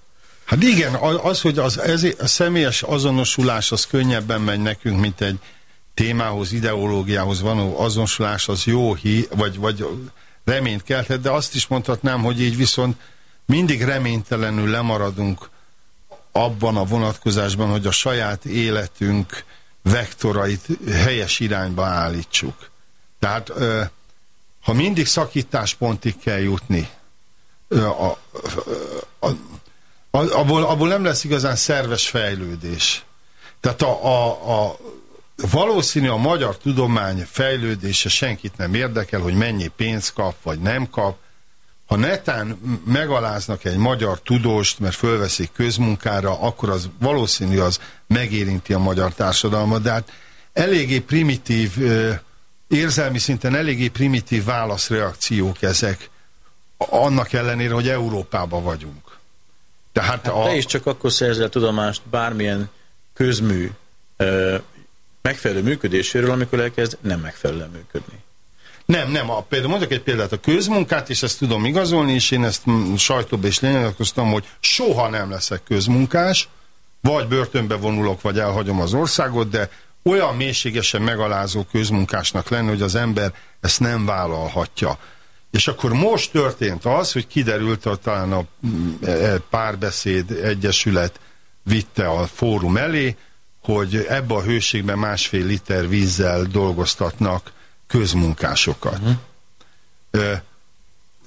S1: Hát igen, az, hogy az, ez, a személyes azonosulás az könnyebben megy nekünk, mint egy témához, ideológiához való azonosulás, az jó hí, vagy, vagy reményt kelthet, de azt is mondhatnám, hogy így viszont mindig reménytelenül lemaradunk abban a vonatkozásban, hogy a saját életünk vektorait helyes irányba állítsuk. Tehát ha mindig szakításpontig kell jutni, a, a, abból, abból nem lesz igazán szerves fejlődés. Tehát a, a, a valószínű a magyar tudomány fejlődése senkit nem érdekel, hogy mennyi pénzt kap, vagy nem kap. Ha netán megaláznak egy magyar tudóst, mert fölveszik közmunkára, akkor az valószínű az megérinti a magyar társadalmat, de hát eléggé primitív, érzelmi szinten eléggé primitív válaszreakciók ezek, annak ellenére, hogy Európában vagyunk. Tehát a...
S2: Te is csak akkor szerzel tudomást bármilyen közmű megfelelő működéséről, amikor elkezd nem megfelelően működni.
S1: Nem, nem. A, például mondok egy példát, a közmunkát, és ezt tudom igazolni, és én ezt sajtóba is lenyilatkoztam, hogy soha nem leszek közmunkás, vagy börtönbe vonulok, vagy elhagyom az országot, de olyan mélységesen megalázó közmunkásnak lenni, hogy az ember ezt nem vállalhatja. És akkor most történt az, hogy kiderült, hogy talán a mm, e, párbeszéd egyesület vitte a fórum elé, hogy ebbe a hőségben másfél liter vízzel dolgoztatnak közmunkásokat. Uh-huh.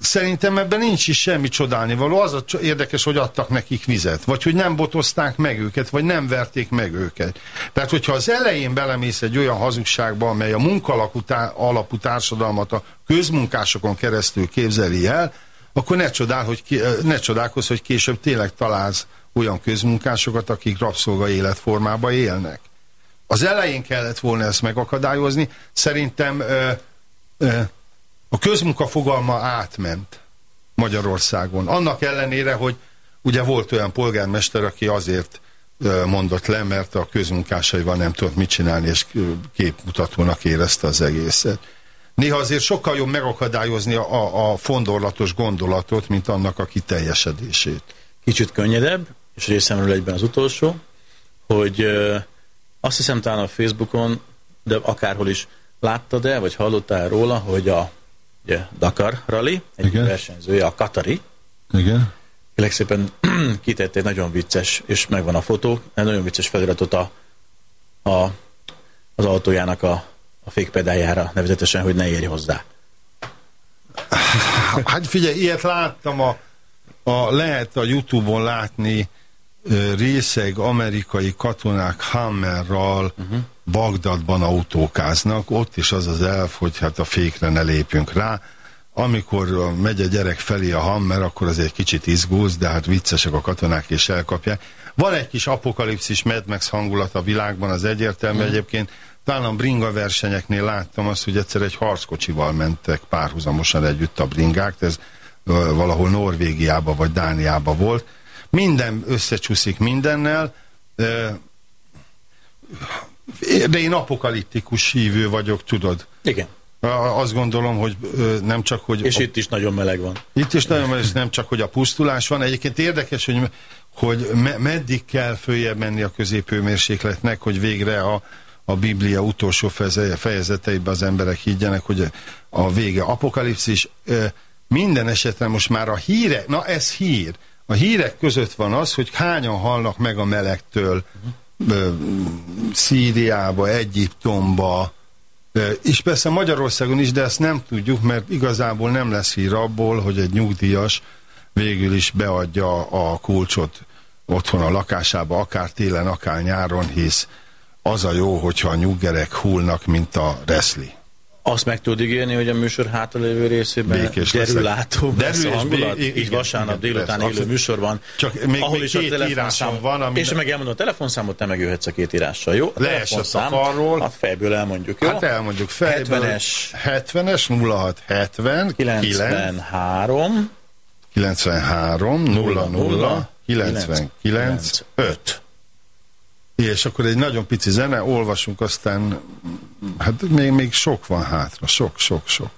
S1: Szerintem ebben nincs is semmi csodálni való. Az a érdekes, hogy adtak nekik vizet, vagy hogy nem botozták meg őket, vagy nem verték meg őket. Tehát, hogyha az elején belemész egy olyan hazugságba, amely a munkalapú alapú társadalmat a közmunkásokon keresztül képzeli el, akkor ne, csodál, hogy ki, ne csodálkozz, hogy később tényleg találsz olyan közmunkásokat, akik rabszolga életformába élnek. Az elején kellett volna ezt megakadályozni. Szerintem ö, ö, a közmunka fogalma átment Magyarországon. Annak ellenére, hogy ugye volt olyan polgármester, aki azért mondott le, mert a közmunkásaival nem tudott mit csinálni, és képmutatónak érezte az egészet. Néha azért sokkal jobb megakadályozni a, a fondorlatos gondolatot, mint annak a kiteljesedését.
S2: Kicsit könnyedebb, és részemről egyben az utolsó, hogy azt hiszem talán a Facebookon, de akárhol is láttad-e, vagy hallottál róla, hogy a ugye, Dakar Rally, egy
S1: Igen.
S2: versenyzője, a Katari,
S1: Igen?
S2: kérlek szépen kitett egy nagyon vicces, és megvan a fotó, egy nagyon vicces feliratot a, a, az autójának a, a fékpedáljára, nevezetesen, hogy ne érj hozzá.
S1: Hát figyelj, ilyet láttam a, a lehet a Youtube-on látni részeg amerikai katonák Hammerral uh-huh. Bagdadban autókáznak, ott is az az elf, hogy hát a fékre ne lépjünk rá. Amikor megy a gyerek felé a Hammer, akkor az egy kicsit izgulsz, de hát viccesek a katonák és elkapják. Van egy kis apokalipszis Mad Max hangulat a világban, az egyértelmű uh-huh. egyébként. Talán a bringa versenyeknél láttam azt, hogy egyszer egy harckocsival mentek párhuzamosan együtt a bringák, ez valahol Norvégiába vagy Dániába volt. Minden összecsúszik mindennel, de én apokaliptikus hívő vagyok, tudod.
S2: Igen.
S1: Azt gondolom, hogy nem csak, hogy...
S2: És
S1: a-
S2: itt is nagyon meleg van.
S1: itt is nagyon ez nem csak, hogy a pusztulás van. Egyébként érdekes, hogy, hogy me, meddig kell följebb menni a középőmérsékletnek, hogy végre a, a Biblia utolsó fejezeteiben az emberek higgyenek, hogy a vége apokalipszis. Minden esetre most már a hírek, na ez hír, a hírek között van az, hogy hányan halnak meg a melegtől ö, Szíriába, Egyiptomba, Ö, És persze Magyarországon is, de ezt nem tudjuk, mert igazából nem lesz hír abból, hogy egy nyugdíjas végül is beadja a kulcsot otthon a lakásába, akár télen, akár nyáron, hisz az a jó, hogyha a nyuggerek hullnak, mint a reszli.
S2: Azt meg tud ígérni, hogy a műsor hátralévő részében
S1: Békés
S2: derülátó lesz a hangulat.
S1: bé- igen,
S2: Így vasárnap
S1: igen,
S2: délután
S1: persze,
S2: élő
S1: abszolút.
S2: műsor van.
S1: Csak még-
S2: ahol
S1: még
S2: is a
S1: két
S2: telefonszám
S1: írásom van, ami-
S2: És meg elmondom, a telefonszámot te megjöhetsz a két írással, jó? A
S1: Leesett a
S2: telefonszám,
S1: falról.
S2: Hát fejből elmondjuk, jó?
S1: Hát elmondjuk fejből.
S2: 70-es
S1: 70-es 06 70
S2: 93
S1: 93 00 99 5. És akkor egy nagyon pici zene, olvasunk, aztán hát még, még sok van hátra, sok, sok, sok.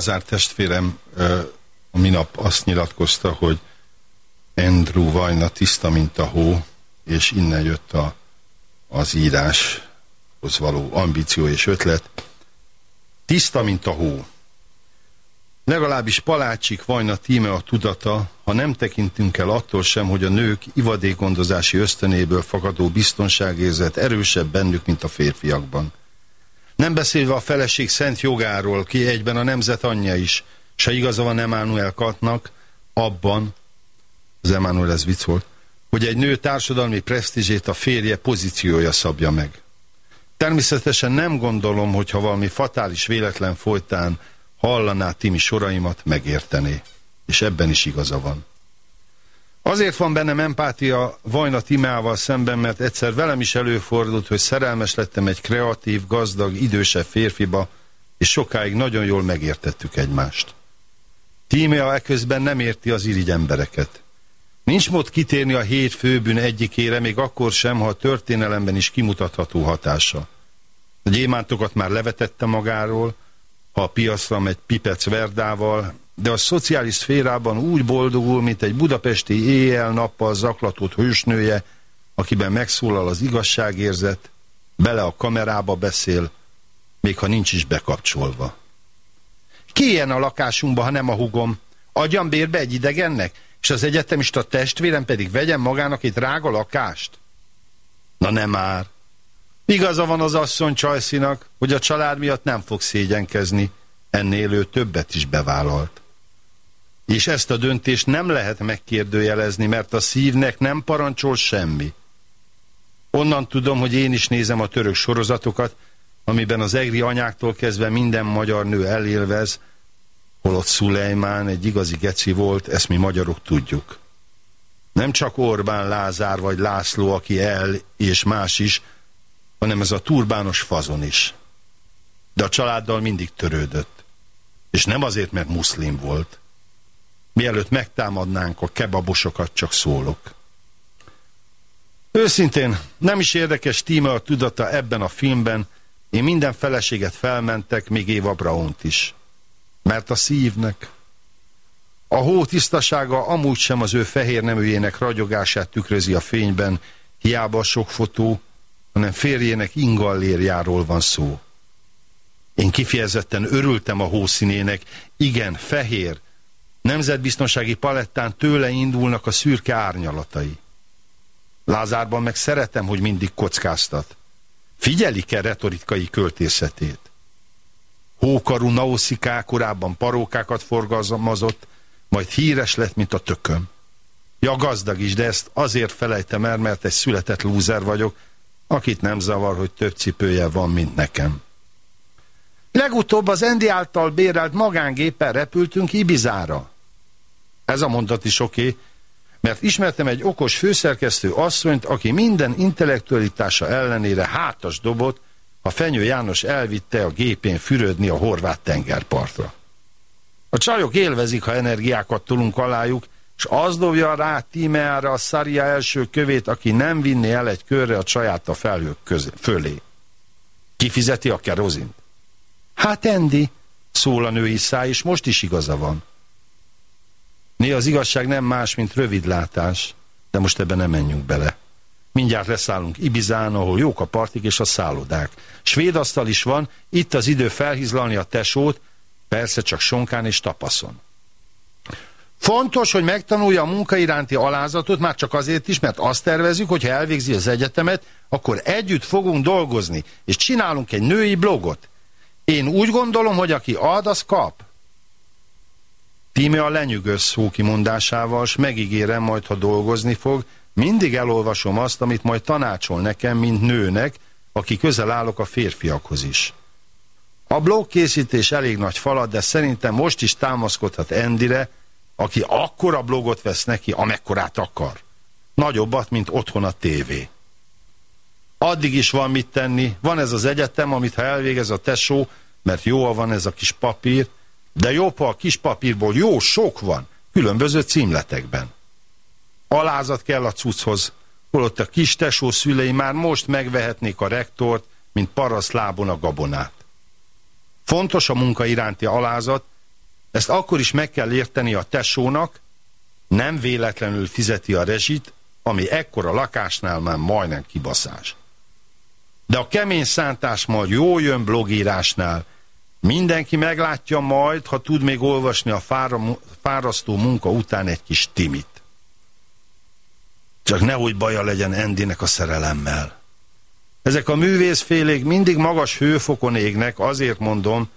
S1: Lázár testvérem a minap azt nyilatkozta, hogy Andrew Vajna tiszta, mint a hó, és innen jött a, az íráshoz való ambíció és ötlet. Tiszta, mint a hó. Legalábbis Palácsik Vajna tíme a tudata, ha nem tekintünk el attól sem, hogy a nők ivadékgondozási ösztönéből fakadó biztonságérzet erősebb bennük, mint a férfiakban. Nem beszélve a feleség szent jogáról, ki egyben a nemzet anyja is, se igaza van Emmanuel Katnak, abban, az Emmanuel ez vicc volt, hogy egy nő társadalmi presztízsét a férje pozíciója szabja meg. Természetesen nem gondolom, hogy ha valami fatális véletlen folytán hallaná Timi soraimat, megértené. És ebben is igaza van. Azért van bennem empátia Vajna Timával szemben, mert egyszer velem is előfordult, hogy szerelmes lettem egy kreatív, gazdag, idősebb férfiba, és sokáig nagyon jól megértettük egymást. Tímea eközben nem érti az irigy embereket. Nincs mód kitérni a hét főbűn egyikére, még akkor sem, ha a történelemben is kimutatható hatása. A gyémántokat már levetette magáról, ha a piacra megy pipec verdával, de a szociális szférában úgy boldogul, mint egy budapesti éjjel-nappal zaklatott hősnője, akiben megszólal az igazságérzet, bele a kamerába beszél, még ha nincs is bekapcsolva. Ki ilyen a lakásunkba, ha nem a hugom? Adjam bérbe egy idegennek, és az egyetemista testvérem pedig vegyen magának egy drága lakást? Na nem már. Igaza van az asszony Csajszinak, hogy a család miatt nem fog szégyenkezni, ennél ő többet is bevállalt. És ezt a döntést nem lehet megkérdőjelezni, mert a szívnek nem parancsol semmi. Onnan tudom, hogy én is nézem a török sorozatokat, amiben az egri anyáktól kezdve minden magyar nő elélvez, holott Szulejmán egy igazi geci volt, ezt mi magyarok tudjuk. Nem csak Orbán Lázár vagy László, aki el, és más is, hanem ez a turbános fazon is. De a családdal mindig törődött. És nem azért, mert muszlim volt. Mielőtt megtámadnánk a kebabosokat, csak szólok. Őszintén, nem is érdekes tíme a tudata ebben a filmben, én minden feleséget felmentek, még Éva Braunt is. Mert a szívnek. A hó tisztasága amúgy sem az ő fehér neműjének ragyogását tükrözi a fényben, hiába sok fotó, hanem férjének ingallérjáról van szó. Én kifejezetten örültem a hószínének, igen, fehér, nemzetbiztonsági palettán tőle indulnak a szürke árnyalatai. Lázárban meg szeretem, hogy mindig kockáztat. Figyelik-e retorikai költészetét? Hókarú Nausziká korábban parókákat forgalmazott, majd híres lett, mint a tököm. Ja, gazdag is, de ezt azért felejtem el, mert egy született lúzer vagyok, akit nem zavar, hogy több cipője van, mint nekem. Legutóbb az Endi által bérelt magángéppel repültünk Ibizára. Ez a mondat is oké, mert ismertem egy okos főszerkesztő asszonyt, aki minden intellektualitása ellenére hátas dobott, ha Fenyő János elvitte a gépén fürödni a horvát tengerpartra. A csajok élvezik, ha energiákat tulunk alájuk, és az dobja rá Tímeára a Szaria első kövét, aki nem vinné el egy körre a csaját a felhők közé, fölé. Kifizeti a kerozint? Hát Endi, szól a női száj, és most is igaza van. Néha az igazság nem más, mint rövidlátás, de most ebben nem menjünk bele. Mindjárt leszállunk Ibizán, ahol jók a partik és a szállodák. Svéd asztal is van, itt az idő felhizlalni a tesót, persze csak sonkán és tapaszon. Fontos, hogy megtanulja a munka iránti alázatot, már csak azért is, mert azt tervezünk, hogy ha elvégzi az egyetemet, akkor együtt fogunk dolgozni, és csinálunk egy női blogot. Én úgy gondolom, hogy aki ad, az kap. Tíme a lenyűgöz szó kimondásával, s megígérem majd, ha dolgozni fog, mindig elolvasom azt, amit majd tanácsol nekem, mint nőnek, aki közel állok a férfiakhoz is. A blogkészítés elég nagy falat, de szerintem most is támaszkodhat Endire, aki akkora blogot vesz neki, amekkorát akar. Nagyobbat, mint otthon a tévé. Addig is van mit tenni, van ez az egyetem, amit ha elvégez a tesó, mert jó van ez a kis papír, de jobb, ha a kis papírból jó sok van, különböző címletekben. Alázat kell a cucchoz, holott a kis tesó szülei már most megvehetnék a rektort, mint paraszt lábon a gabonát. Fontos a munka iránti alázat, ezt akkor is meg kell érteni a tesónak, nem véletlenül fizeti a rezsit, ami ekkora lakásnál már majdnem kibaszás. De a kemény szántás majd jó jön blogírásnál, Mindenki meglátja majd, ha tud még olvasni a fára, fárasztó munka után egy kis timit. Csak nehogy baja legyen Endinek a szerelemmel. Ezek a művészfélék mindig magas hőfokon égnek, azért mondom,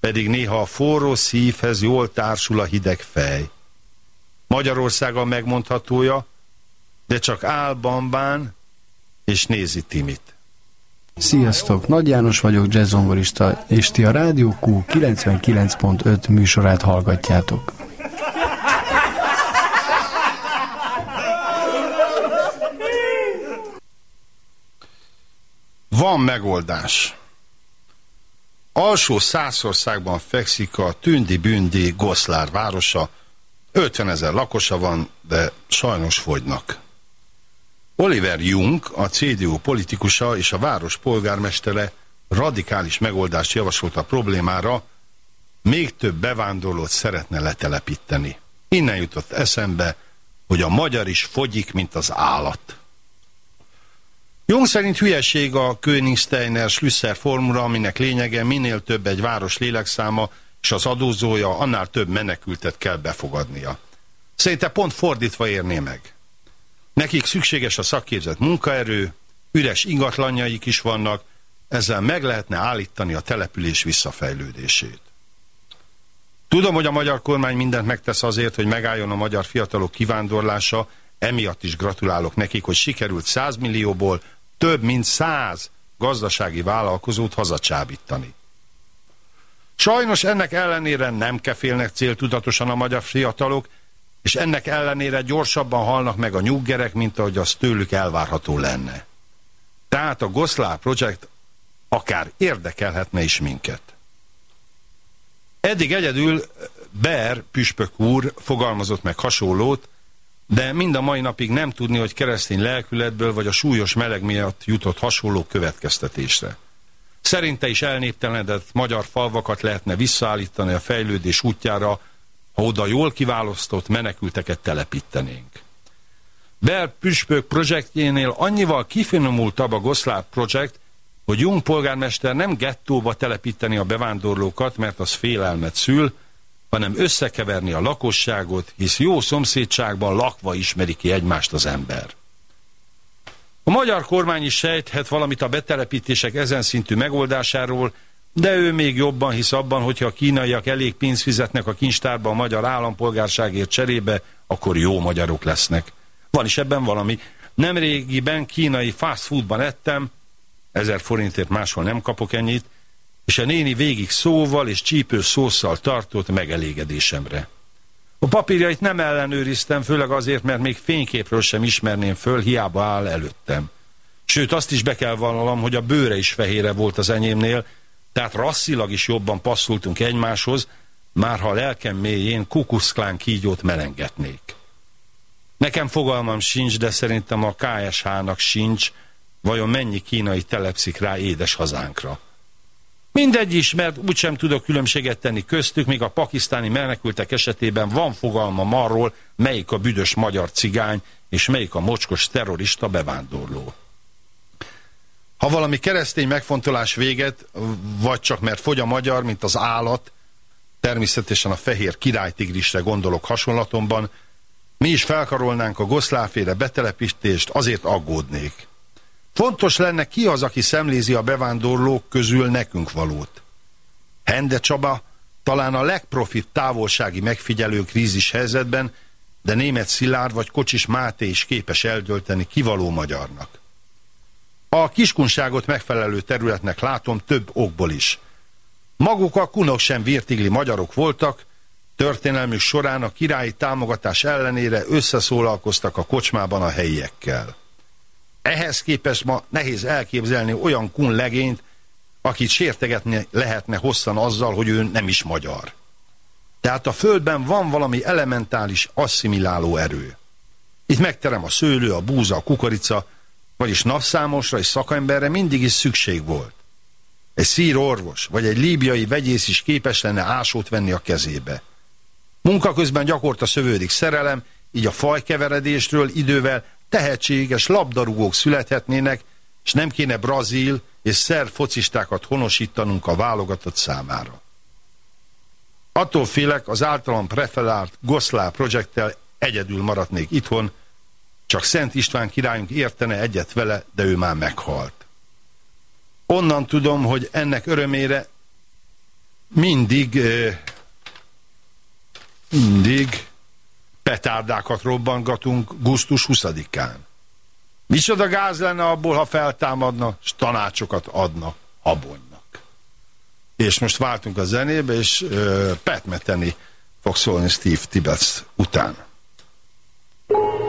S1: pedig néha a forró szívhez jól társul a hideg fej. Magyarország a megmondhatója, de csak áll bambán és nézi Timit.
S3: Sziasztok, Nagy János vagyok, jazzzongorista, és ti a Rádió Q 99.5 műsorát hallgatjátok.
S1: Van megoldás. Alsó Szászországban fekszik a Tündi-Bündi Goszlár városa, 50 ezer lakosa van, de sajnos fogynak. Oliver Jung, a CDU politikusa és a város polgármestere radikális megoldást javasolt a problémára, még több bevándorlót szeretne letelepíteni. Innen jutott eszembe, hogy a magyar is fogyik, mint az állat. Jung szerint hülyeség a Königsteiner-Schlüsser formula, aminek lényege minél több egy város lélekszáma, és az adózója annál több menekültet kell befogadnia. Szerinte pont fordítva érné meg. Nekik szükséges a szakképzett munkaerő, üres ingatlanjaik is vannak, ezzel meg lehetne állítani a település visszafejlődését. Tudom, hogy a magyar kormány mindent megtesz azért, hogy megálljon a magyar fiatalok kivándorlása, emiatt is gratulálok nekik, hogy sikerült 100 millióból több mint 100 gazdasági vállalkozót hazacsábítani. Sajnos ennek ellenére nem kefélnek céltudatosan a magyar fiatalok, és ennek ellenére gyorsabban halnak meg a nyuggerek, mint ahogy az tőlük elvárható lenne. Tehát a Goszlá Project akár érdekelhetne is minket. Eddig egyedül Ber püspök úr fogalmazott meg hasonlót, de mind a mai napig nem tudni, hogy keresztény lelkületből vagy a súlyos meleg miatt jutott hasonló következtetésre. Szerinte is elnéptelenedett magyar falvakat lehetne visszaállítani a fejlődés útjára, ha oda jól kiválasztott menekülteket telepítenénk. Bel Püspök projektjénél annyival kifinomultabb a Goszláv projekt, hogy Jung polgármester nem gettóba telepíteni a bevándorlókat, mert az félelmet szül, hanem összekeverni a lakosságot, hisz jó szomszédságban lakva ismeri ki egymást az ember. A magyar kormány is sejthet valamit a betelepítések ezen szintű megoldásáról, de ő még jobban hisz abban, hogyha a kínaiak elég pénzt fizetnek a kincstárba a magyar állampolgárságért cserébe, akkor jó magyarok lesznek. Van is ebben valami. Nemrégiben kínai fast foodban ettem, ezer forintért máshol nem kapok ennyit, és a néni végig szóval és csípő szószal tartott megelégedésemre. A papírjait nem ellenőriztem, főleg azért, mert még fényképről sem ismerném föl, hiába áll előttem. Sőt, azt is be kell vallanom, hogy a bőre is fehére volt az enyémnél, tehát rasszilag is jobban passzultunk egymáshoz, már ha a lelkem mélyén kukuszklán kígyót melengetnék. Nekem fogalmam sincs, de szerintem a KSH-nak sincs, vajon mennyi kínai telepszik rá édes hazánkra. Mindegy is, mert úgysem tudok különbséget tenni köztük, míg a pakisztáni menekültek esetében van fogalmam arról, melyik a büdös magyar cigány, és melyik a mocskos terrorista bevándorló. Ha valami keresztény megfontolás véget, vagy csak mert fogy a magyar, mint az állat, természetesen a fehér királytigrisre gondolok hasonlatomban, mi is felkarolnánk a goszláfére betelepítést, azért aggódnék. Fontos lenne ki az, aki szemlézi a bevándorlók közül nekünk valót. Hende Csaba talán a legprofit távolsági megfigyelő krízis helyzetben, de német Szilárd vagy Kocsis Máté is képes eldölteni kivaló magyarnak. A kiskunságot megfelelő területnek látom több okból is. Maguk a kunok sem virtigli magyarok voltak, történelmük során a királyi támogatás ellenére összeszólalkoztak a kocsmában a helyiekkel. Ehhez képest ma nehéz elképzelni olyan kun legényt, akit sértegetni lehetne hosszan azzal, hogy ő nem is magyar. Tehát a földben van valami elementális asszimiláló erő. Itt megterem a szőlő, a búza, a kukorica, vagyis napszámosra és szakemberre mindig is szükség volt. Egy szír orvos, vagy egy líbiai vegyész is képes lenne ásót venni a kezébe. Munka közben gyakorta szövődik szerelem, így a fajkeveredésről idővel tehetséges labdarúgók születhetnének, és nem kéne brazil és szer focistákat honosítanunk a válogatott számára. Attól félek, az általam preferált Goszlá projekttel egyedül maradnék itthon, csak Szent István királyunk értene egyet vele, de ő már meghalt. Onnan tudom, hogy ennek örömére mindig, mindig petárdákat robbangatunk gusztus 20-án. Micsoda gáz lenne abból, ha feltámadna, és tanácsokat adna Habonynak. És most váltunk a zenébe, és uh, Pat fog szólni Steve Tibbets után. Sze-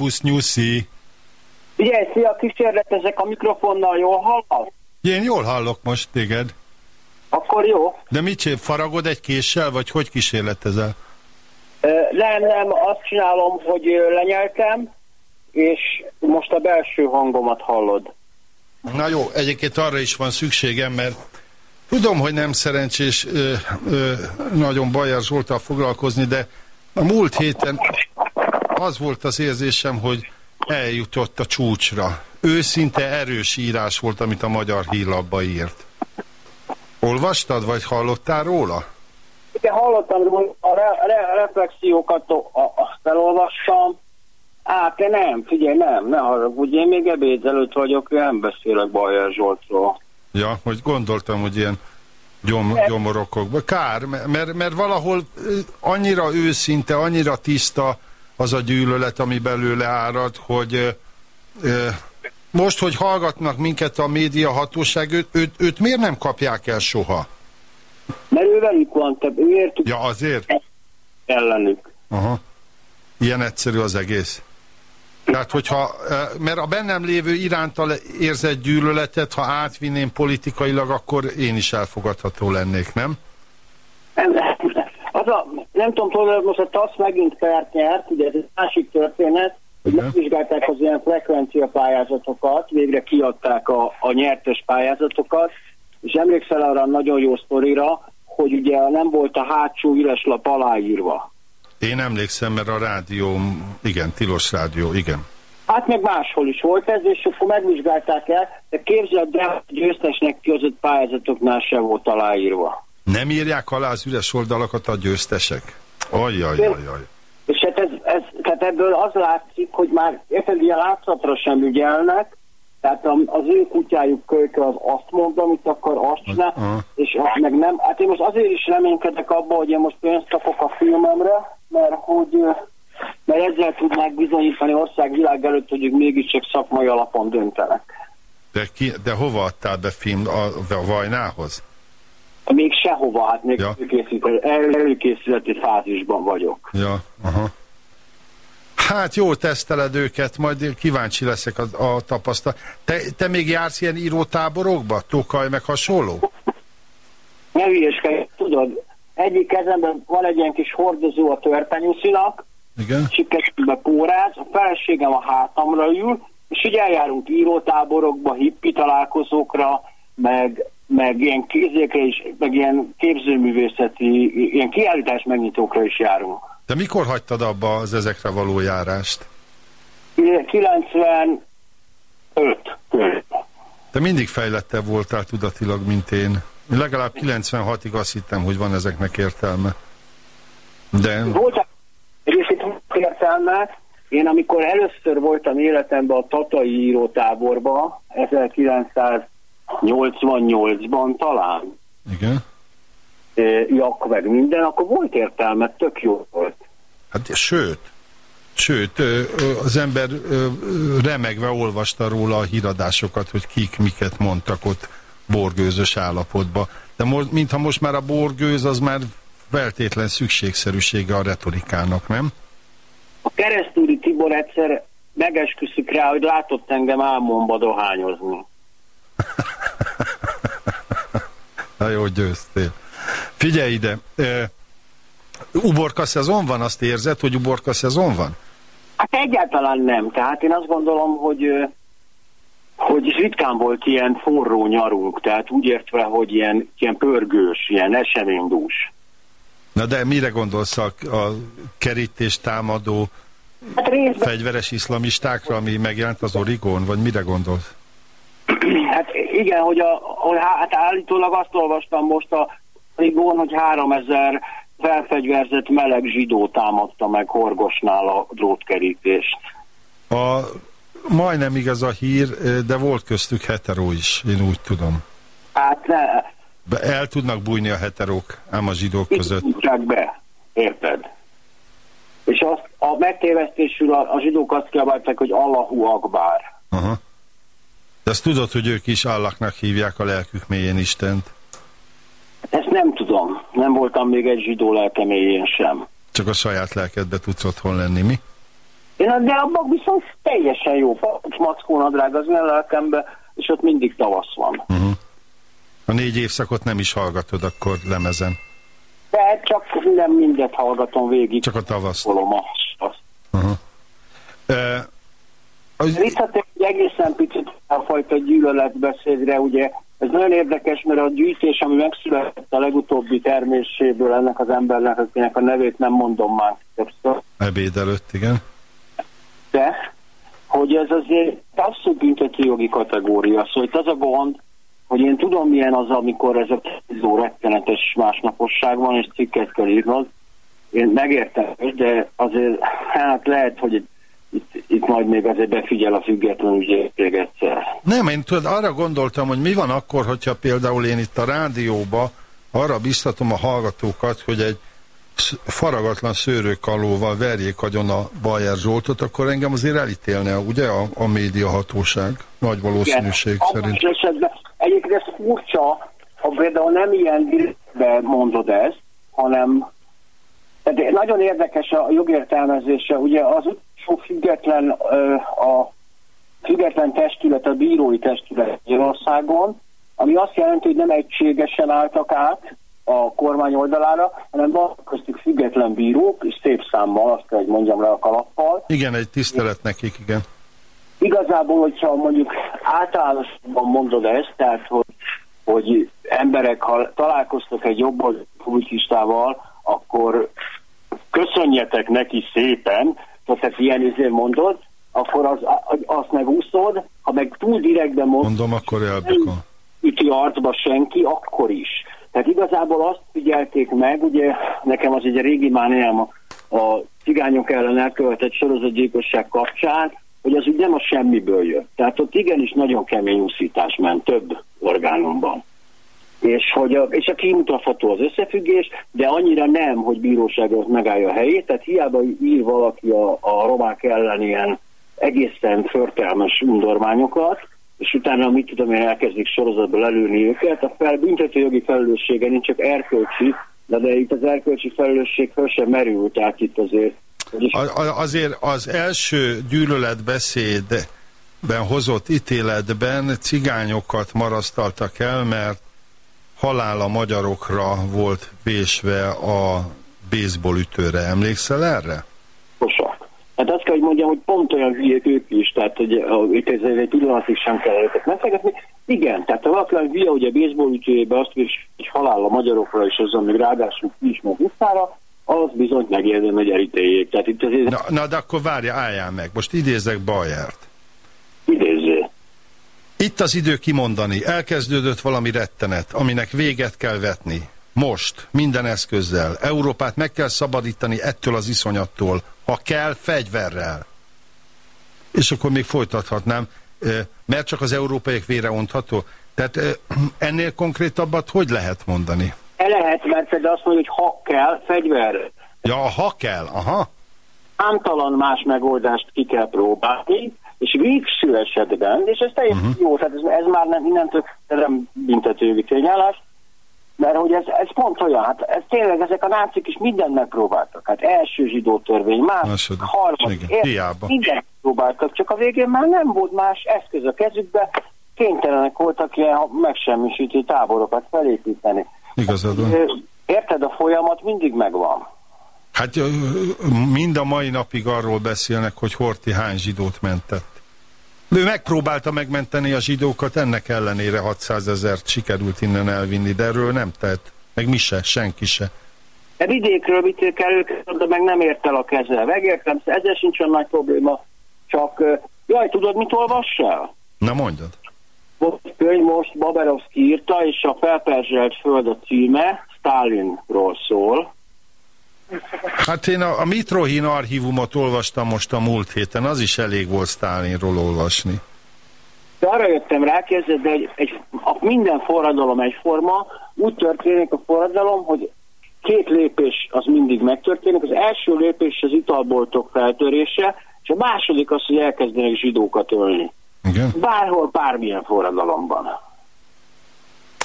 S1: Szerbusz, nyuszi.
S4: Figyelj, szia, kísérletezek a mikrofonnal, jól hallod?
S1: Én jól hallok most téged.
S4: Akkor jó.
S1: De mit csinál, faragod egy késsel, vagy hogy kísérletezel?
S4: Nem, nem, azt csinálom, hogy lenyeltem, és most a belső hangomat hallod.
S1: Na jó, egyébként arra is van szükségem, mert tudom, hogy nem szerencsés ö, ö, nagyon Bajer Zsoltal foglalkozni, de a múlt héten az volt az érzésem, hogy eljutott a csúcsra. Őszinte erős írás volt, amit a Magyar Hírlapba írt. Olvastad, vagy hallottál róla?
S4: Igen, hallottam, hogy a re, re, reflexiókat a, a, felolvastam. Á, te nem, figyelj, nem, ne haragudj, én még ebéd előtt vagyok, nem beszélek Bajer Zsoltról.
S1: Ja, hogy gondoltam, hogy ilyen gyom, gyomorokokba. Kár, mert, mert valahol annyira őszinte, annyira tiszta az a gyűlölet, ami belőle árad, hogy most, hogy hallgatnak minket a média hatóság, őt, őt, őt miért nem kapják el soha?
S4: Mert ő velük van, te ő értük
S1: Ja, azért?
S4: ellenük.
S1: Aha. Ilyen egyszerű az egész. Tehát, hogyha, mert a bennem lévő irántal érzett gyűlöletet, ha átvinném politikailag, akkor én is elfogadható lennék, nem?
S4: A, nem tudom, tudod, most a TASZ megint pert nyert, ugye ez egy másik történet, hogy megvizsgálták az ilyen frekvencia pályázatokat, végre kiadták a, a nyertes pályázatokat, és emlékszel arra a nagyon jó sztorira, hogy ugye nem volt a hátsó üreslap aláírva.
S1: Én emlékszem, mert a rádió, igen, tilos rádió, igen.
S4: Hát meg máshol is volt ez, és akkor megvizsgálták el, de képzeld el, hogy győztesnek között pályázatoknál se volt aláírva.
S1: Nem írják alá az üres oldalakat a győztesek? Ajjajajaj.
S4: És hát ez, ez, tehát ebből az látszik, hogy már érted, ilyen látszatra sem ügyelnek, tehát az ő kutyájuk kölyke az azt mondja, amit akar, azt csinál,
S1: Aha.
S4: és azt meg nem. Hát én most azért is reménykedek abba, hogy én most pénzt kapok a filmemre, mert hogy mert ezzel tudnák bizonyítani ország világ előtt, hogy ők mégiscsak szakmai alapon döntenek.
S1: De, ki, de hova adtál be film a, a Vajnához?
S4: Még sehova, hát még
S1: Ja.
S4: előkészületi fázisban vagyok.
S1: Ja, aha. Hát jó, teszteled őket, majd kíváncsi leszek a, a tapasztalat. Te, te még jársz ilyen írótáborokba? Tokaj meg hasonló?
S4: Ne hülyeskedj, tudod, egyik kezemben van egy ilyen kis hordozó a törpenyuszinak,
S1: Igen?
S4: siketbe póráz, a feleségem a hátamra ül, és így eljárunk írótáborokba, hippi találkozókra, meg, meg ilyen kézékre is, meg ilyen képzőművészeti, ilyen kiállítás megnyitókra is járunk.
S1: De mikor hagytad abba az ezekre való járást?
S4: 95 körül.
S1: Te mindig fejlettebb voltál tudatilag, mint én. Én legalább 96-ig azt hittem, hogy van ezeknek értelme. De...
S4: Voltam részét értelme. Én amikor először voltam életemben a Tatai írótáborba, 1900 88-ban talán.
S1: Igen.
S4: Jak meg minden, akkor volt értelme, tök jó volt.
S1: Hát sőt, sőt, az ember remegve olvasta róla a híradásokat, hogy kik miket mondtak ott borgőzös állapotba. De most, mintha most már a borgőz az már feltétlen szükségszerűsége a retorikának, nem?
S4: A keresztúri Tibor egyszer megesküszik rá, hogy látott engem álmomba dohányozni.
S1: Na jó, győztél. Figyelj ide, uborka szezon van, azt érzed, hogy uborka szezon van?
S4: Hát egyáltalán nem. Tehát én azt gondolom, hogy hogy ritkán volt ilyen forró nyarunk, tehát úgy értve, hogy ilyen, ilyen pörgős, ilyen eseménydús.
S1: Na de mire gondolsz a, a kerítés támadó
S4: Hát részben,
S1: fegyveres iszlamistákra, ami megjelent az Origón, vagy mire gondolsz?
S4: Igen, hogy, a, hogy hát állítólag azt olvastam most a Rigón, hogy 3000 felfegyverzett meleg zsidó támadta meg Horgosnál a drótkerítést.
S1: A, majdnem igaz a hír, de volt köztük hetero is, én úgy tudom.
S4: Hát ne,
S1: Be, el tudnak bújni a heterók, ám a zsidók között.
S4: Így be, érted? És azt, a megtévesztésül a, a zsidók azt kiabálták, hogy Allahu Akbar.
S1: Aha. De azt tudod, hogy ők is Allahnak hívják a lelkük mélyén Istent.
S4: Ezt nem tudom. Nem voltam még egy zsidó lelkeméjén sem.
S1: Csak a saját lelkedbe tudsz otthon lenni, mi?
S4: Én, de abban viszont teljesen jó. Papucs mackó nadrág az én lelkembe, és ott mindig tavasz van.
S1: A négy évszakot nem is hallgatod akkor lemezen.
S4: De csak nem mindet hallgatom végig.
S1: Csak a tavaszt.
S4: Azt.
S1: E, az,
S4: Visszatér egy egészen picit a fajta gyűlöletbeszédre, ugye ez nagyon érdekes, mert a gyűjtés, ami megszületett a legutóbbi terméséből ennek az embernek, akinek a nevét nem mondom már többször,
S1: ebéd előtt, igen.
S4: de hogy ez azért abszolút büntető jogi kategória. Szóval itt az a gond, hogy én tudom milyen az, amikor ez a tízó rettenetes másnaposság van, és cikket kell írnod. Én megértem, de azért hát lehet, hogy itt, majd még azért befigyel a független ügyészség egyszer.
S1: Nem, én tudod, arra gondoltam, hogy mi van akkor, hogyha például én itt a rádióba arra biztatom a hallgatókat, hogy egy faragatlan szőrőkalóval verjék agyon a Bajer Zsoltot, akkor engem azért elítélne, ugye, a, a médiahatóság? Nagy valószínűség
S4: Igen,
S1: szerint.
S4: abban esetben, egyébként ez furcsa, ha például nem ilyen mondod ezt, hanem tehát nagyon érdekes a jogértelmezése. Ugye az független, a független testület, a bírói testület Magyarországon, ami azt jelenti, hogy nem egységesen álltak át a kormány oldalára, hanem van köztük független bírók, és szép számmal, azt kell, hogy mondjam le a kalappal,
S1: Igen, egy tisztelet nekik, igen.
S4: Igazából, hogyha mondjuk általánosban mondod ezt, tehát hogy, hogy emberek, ha találkoztak egy jobb publicistával, akkor köszönjetek neki szépen, tehát ilyen izé mondod, akkor az, azt megúszod, ha meg túl direktben mondod,
S1: Mondom, akkor elbukol.
S4: üti arcba senki, akkor is. Tehát igazából azt figyelték meg, ugye nekem az egy régi mániám a, a cigányok ellen elkövetett sorozatgyilkosság kapcsán, hogy az úgy nem a semmiből jött. Tehát ott igenis nagyon kemény úszítás ment több orgánumban. És, hogy a, és a kimutatható az összefüggés, de annyira nem, hogy bíróságot megállja a helyét, tehát hiába ír valaki a, a romák ellen ilyen egészen förtelmes undormányokat, és utána, mit tudom én, elkezdik sorozatból előni őket, a fel, büntető jogi felelőssége nincs csak erkölcsi, de, de itt az erkölcsi felelősség föl sem merül, tehát itt azért
S1: A, azért az első gyűlöletbeszédben hozott ítéletben cigányokat marasztaltak el, mert halál a magyarokra volt vésve a baseball ütőre. Emlékszel erre?
S4: Kosa. Hát azt kell, hogy mondjam, hogy pont olyan hülyék ők is, tehát hogy ez egy pillanatig sem kell őket megfegetni. Igen, tehát ha valaki hülye, hogy a baseball ütőjébe azt is, hogy halál a magyarokra, és azon még ráadásul ki is meg visszára, az bizony megérdem, hogy elítéljék. Tehát itt azért
S1: Na, na de akkor várja, álljál meg. Most idézek Bajert. Itt az idő kimondani. Elkezdődött valami rettenet, aminek véget kell vetni. Most, minden eszközzel. Európát meg kell szabadítani ettől az iszonyattól. Ha kell, fegyverrel. És akkor még folytathatnám, mert csak az európaiak vére ontható. Tehát ennél konkrétabbat hogy lehet mondani?
S4: El lehet, mert például azt mondja, hogy ha kell, fegyver.
S1: Ja, ha kell, aha.
S4: Számtalan más megoldást ki kell próbálni, és végső esetben, és ez teljesen uh-huh. jó, tehát ez, ez már nem, innentől nem büntetőjogi tényállás, mert hogy ez, ez pont olyan, hát ez tényleg ezek a nácik is mindent megpróbáltak. Hát első zsidó törvény,
S1: második,
S4: harmadik, mindent próbáltak, csak a végén már nem volt más eszköz a kezükbe, kénytelenek voltak ilyen megsemmisítő táborokat felépíteni.
S1: Igazad van.
S4: Ö, Érted, a folyamat mindig megvan.
S1: Hát mind a mai napig arról beszélnek, hogy Horti hány zsidót mentett. Ő megpróbálta megmenteni a zsidókat, ennek ellenére 600 ezert sikerült innen elvinni, de erről nem tett. Meg mi se, senki se.
S4: De vidékről vitél kell őket, de meg nem ért el a keze. Megértem, ezzel sincs olyan nagy probléma, csak jaj, tudod, mit olvassál?
S1: Na mondjad.
S4: Egy könyv most, Baberovszki írta, és a felperzselt föld a címe, Stalinról szól.
S1: Hát én a, a Mitrohin archívumot olvastam most a múlt héten, az is elég volt Stálinról olvasni.
S4: De arra jöttem rá, de egy, egy, a minden forradalom egyforma, úgy történik a forradalom, hogy két lépés az mindig megtörténik. Az első lépés az italboltok feltörése, és a második az, hogy elkezdenek zsidókat ölni.
S1: Igen?
S4: Bárhol, bármilyen forradalomban.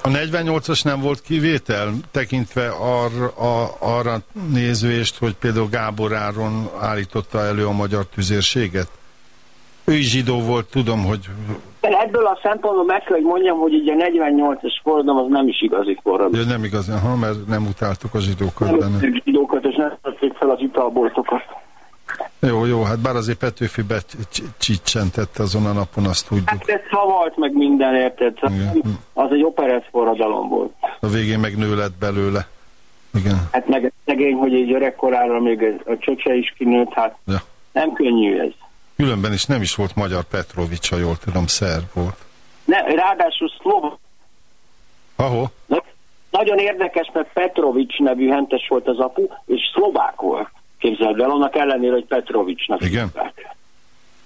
S1: A 48-as nem volt kivétel, tekintve arra, a, arra nézvést, hogy például Gábor Áron állította elő a magyar tüzérséget? Ő is zsidó volt, tudom, hogy
S4: De ebből a szempontból meg kell, hogy mondjam, hogy így a 48-as forradalom az nem is igazi forradalom.
S1: nem igaz, ha, mert nem utáltuk a zsidókat
S4: Nem
S1: benne.
S4: zsidókat, és nem tették fel az italboltokat.
S1: Jó, jó, hát bár azért Petőfi becsicsentette azon a napon, azt tudjuk.
S4: Hát ez szavalt meg minden, érted?
S1: Igen.
S4: Az egy operett forradalom volt.
S1: A végén meg nő lett belőle. Igen.
S4: Hát meg szegény, hogy egy öregkorára még a csöcse is kinőtt, hát
S1: Ja.
S4: nem könnyű ez.
S1: Különben is nem is volt magyar Petrovics, ha jól tudom, szerb volt.
S4: Ne, ráadásul szló,
S1: Ahol?
S4: Na, nagyon érdekes, mert Petrovics nevű hentes volt az apu, és szlovák volt. Képzeld el, annak ellenére, hogy Petrovicsnak
S1: Igen?
S4: hívták.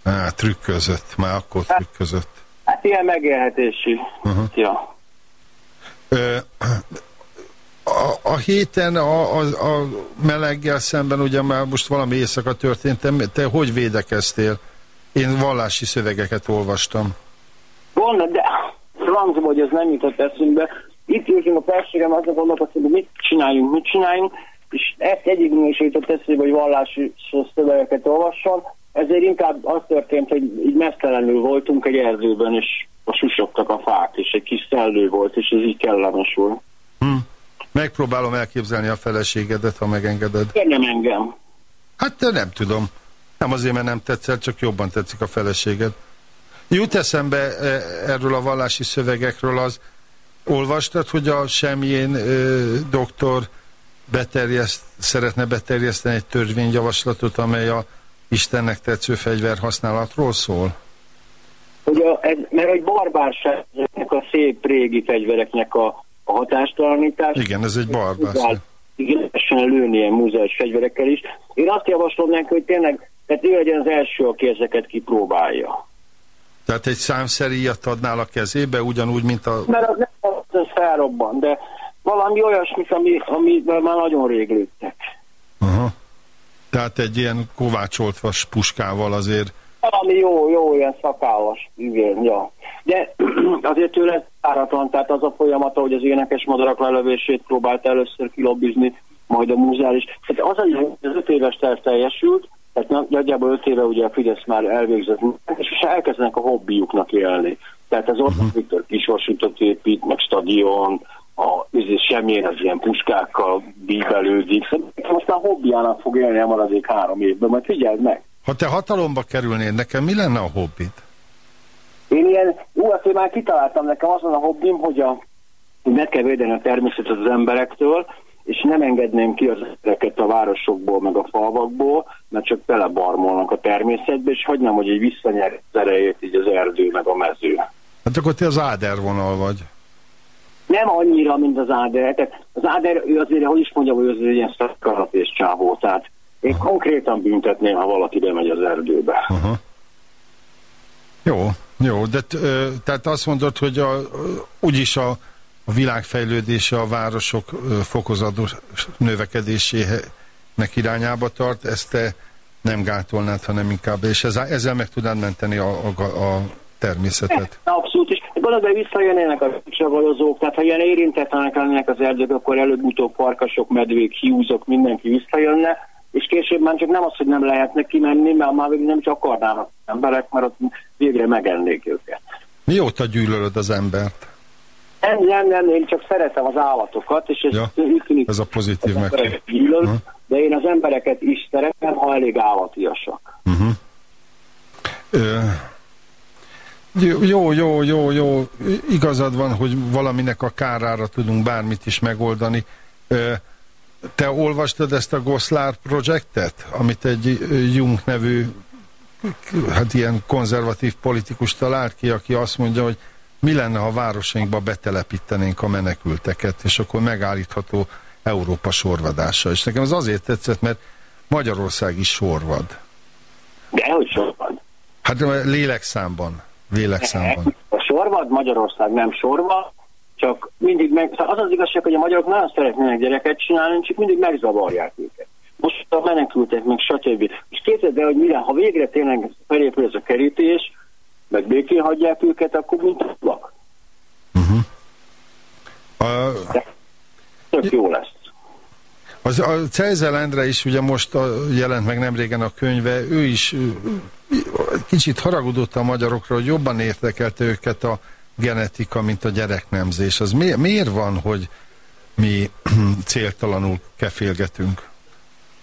S1: Á, trükközött, már akkor trükközött.
S4: Hát ilyen megélhetési.
S1: Uh-huh.
S4: Ja.
S1: Ö, a, a héten a, a, a meleggel szemben, ugye már most valami éjszaka történt, te, te hogy védekeztél? Én vallási szövegeket olvastam.
S4: Gond, de francba, hogy ez nem jutott eszünkbe. Itt ültünk a perségem, azon gondolkoztunk, hogy mit csináljunk, mit csináljunk, és ezt jutott eszébe, hogy vallási szövegeket olvasson. Ezért inkább az történt, hogy így mesztelenül voltunk egy erdőben, és a susogtak a fák, és egy kis szellő volt, és ez így kellemes volt.
S1: Hm. Megpróbálom elképzelni a feleségedet, ha megengeded.
S4: Kérjem engem.
S1: Hát de nem tudom. Nem azért, mert nem tetszel, csak jobban tetszik a feleséged. Jut eszembe e, erről a vallási szövegekről az, olvastad, hogy a semmilyen ö, doktor beterjeszt, szeretne beterjeszteni egy törvényjavaslatot, amely a Istennek tetsző fegyver használatról szól?
S4: Hogy a, ez, mert egy barbárság ezeknek a szép régi fegyvereknek a, a hatástalanítás.
S1: Igen, ez egy barbár.
S4: Próbál igényesen lőni ilyen múzeus fegyverekkel is. Én azt javaslom neki, hogy tényleg, tehát ő legyen az első, aki ezeket kipróbálja.
S1: Tehát egy számszeríjat adnál a kezébe, ugyanúgy, mint a...
S4: Mert az nem az, az felrobban, de valami olyasmit, ami, amivel már nagyon rég lőttek.
S1: Aha. Tehát egy ilyen kovácsolt vas puskával azért
S4: Valami jó, jó, ilyen szakállas, igen, ja. De azért tőle páratlan, tehát az a folyamat, hogy az énekes madarak lelövését próbált először kilobbizni, majd a múzeális. Tehát az, hogy az öt éves terv teljesült, tehát na- nagyjából öt éve ugye a Fidesz már elvégzett, és elkezdenek a hobbiuknak élni. Tehát az Orbán Viktor kisvasutat épít, meg stadion, a, ez semmilyen az ilyen puskákkal bíbelődik. Szóval aztán hobbiának fog élni a maradék három évben, majd figyeld meg.
S1: Ha te hatalomba kerülnél, nekem mi lenne a hobbit?
S4: Én ilyen, ú, azt én már kitaláltam nekem azon a hobbim, hogy, a, meg kell védeni a természetet az emberektől, és nem engedném ki az embereket a városokból, meg a falvakból, mert csak belebarmolnak a természetbe, és hagynám, hogy így visszanyer az erejét így az erdő, meg a mező.
S1: Hát akkor te az Áder vonal vagy.
S4: Nem annyira, mint az Áder. Tehát az Áder, ő azért, hogy is mondjam, ő azért ilyen szakaratés csávó. Tehát én konkrétan büntetném, ha valaki bemegy az erdőbe.
S1: Aha. Jó, jó, de tehát azt mondod, hogy a, úgyis a, a világ fejlődése a városok fokozatos növekedésének irányába tart, ezt te nem gátolnád, hanem inkább, és ezzel, ezzel meg tudnád menteni a, a, a természetet.
S4: Abszolút, és gondolod, hogy visszajönnének a csavarozók, tehát ha ilyen érintetlenek lennének az erdők, akkor előbb-utóbb farkasok, medvék, hiúzok, mindenki visszajönne, és később már csak nem az, hogy nem lehetne kimenni, mert már nem csak akarnának emberek, mert ott végre megennék őket.
S1: Mióta gyűlölöd az embert?
S4: Nem, nem, nem, én csak szeretem az állatokat, és ez,
S1: Ja,
S4: tűnik,
S1: ez a pozitív meg.
S4: de én az embereket is szeretem, ha elég állatiasak.
S1: Uh-huh. Ö, jó, jó, jó, jó. Igazad van, hogy valaminek a kárára tudunk bármit is megoldani. Te olvastad ezt a Goszlár projektet, amit egy Jung nevű hát ilyen konzervatív politikus talált ki, aki azt mondja, hogy mi lenne, ha városainkba betelepítenénk a menekülteket, és akkor megállítható Európa sorvadása. És nekem az azért tetszett, mert Magyarország is sorvad.
S4: De hogy sorvad?
S1: Hát lélekszámban. Lélekszámban.
S4: A sorvad, Magyarország nem sorva, csak mindig meg, szóval az az igazság, hogy a magyarok nagyon szeretnének gyereket csinálni, csak mindig megzavarják őket. Most a menekültek, meg stb. És képzeld el, hogy mire, ha végre tényleg felépül ez a kerítés, meg békén hagyják őket, akkor mint tudlak.
S1: A,
S4: Tök jó lesz.
S1: Az, a Cejzel Endre is ugye most a, jelent meg nem régen a könyve, ő is kicsit haragudott a magyarokra, hogy jobban értekelte őket a genetika, mint a gyereknemzés. Az mi, miért van, hogy mi céltalanul kefélgetünk?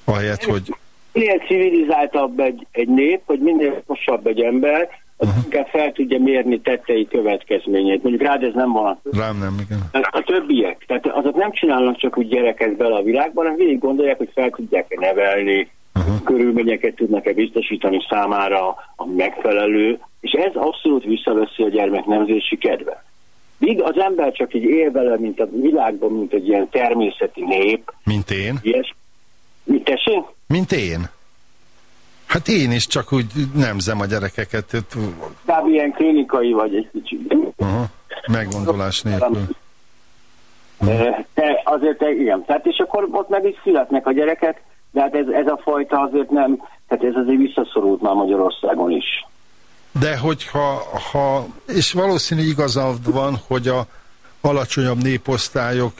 S1: Ahelyett, hogy
S4: Minél civilizáltabb egy, egy nép, hogy minél okosabb egy ember, az uh-huh. inkább fel tudja mérni tettei következményét. Mondjuk rád ez nem van.
S1: rám nem, igen.
S4: A többiek, tehát azok nem csinálnak csak úgy gyereket bele a világban, hanem végig gondolják, hogy fel tudják-e nevelni, uh-huh. körülményeket tudnak-e biztosítani számára a megfelelő, és ez abszolút visszaveszi a gyermek nemzési kedve. Míg az ember csak így él vele, mint a világban, mint egy ilyen természeti nép,
S1: Mint én?
S4: ilyes. Mit tessék?
S1: Mint én? Hát én is csak úgy nemzem a gyerekeket,
S4: Kb. ilyen klinikai vagy egy kicsit.
S1: uh, meggondolás nélkül.
S4: Eh, De azért eh, igen. Tehát és akkor ott meg is születnek a gyerekek, de hát ez, ez a fajta azért nem, tehát ez azért visszaszorult már Magyarországon is.
S1: De hogyha, ha, és valószínű igazad van, hogy a alacsonyabb néposztályok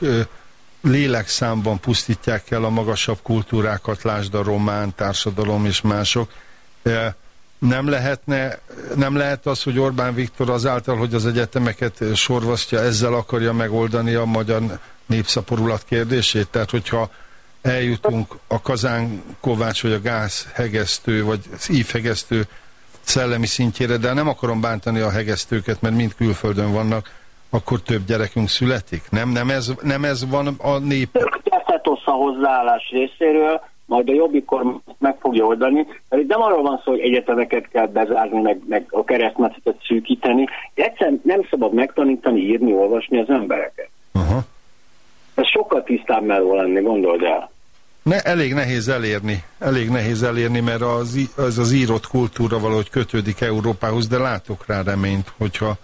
S1: lélekszámban pusztítják el a magasabb kultúrákat, lásd a román társadalom és mások. Ö, Nem lehetne, nem lehet az, hogy Orbán Viktor azáltal, hogy az egyetemeket sorvasztja, ezzel akarja megoldani a magyar népszaporulat kérdését? Tehát, hogyha eljutunk a kazán kovács, vagy a gáz hegesztő, vagy az ívhegesztő szellemi szintjére, de nem akarom bántani a hegesztőket, mert mind külföldön vannak, akkor több gyerekünk születik? Nem, nem, ez, nem ez van a nép...
S4: Teszetosz a hozzáállás részéről, majd a jobbikor meg fogja oldani. Mert itt nem arról van szó, hogy egyetemeket kell bezárni, meg, meg a keresztmetszetet szűkíteni. Egyszerűen nem szabad megtanítani, írni, olvasni az embereket.
S1: Aha.
S4: Ez sokkal tisztább meló lenni, gondold el.
S1: Ne, elég nehéz elérni, elég nehéz elérni, mert az, az az írott kultúra valahogy kötődik Európához, de látok rá reményt, hogyha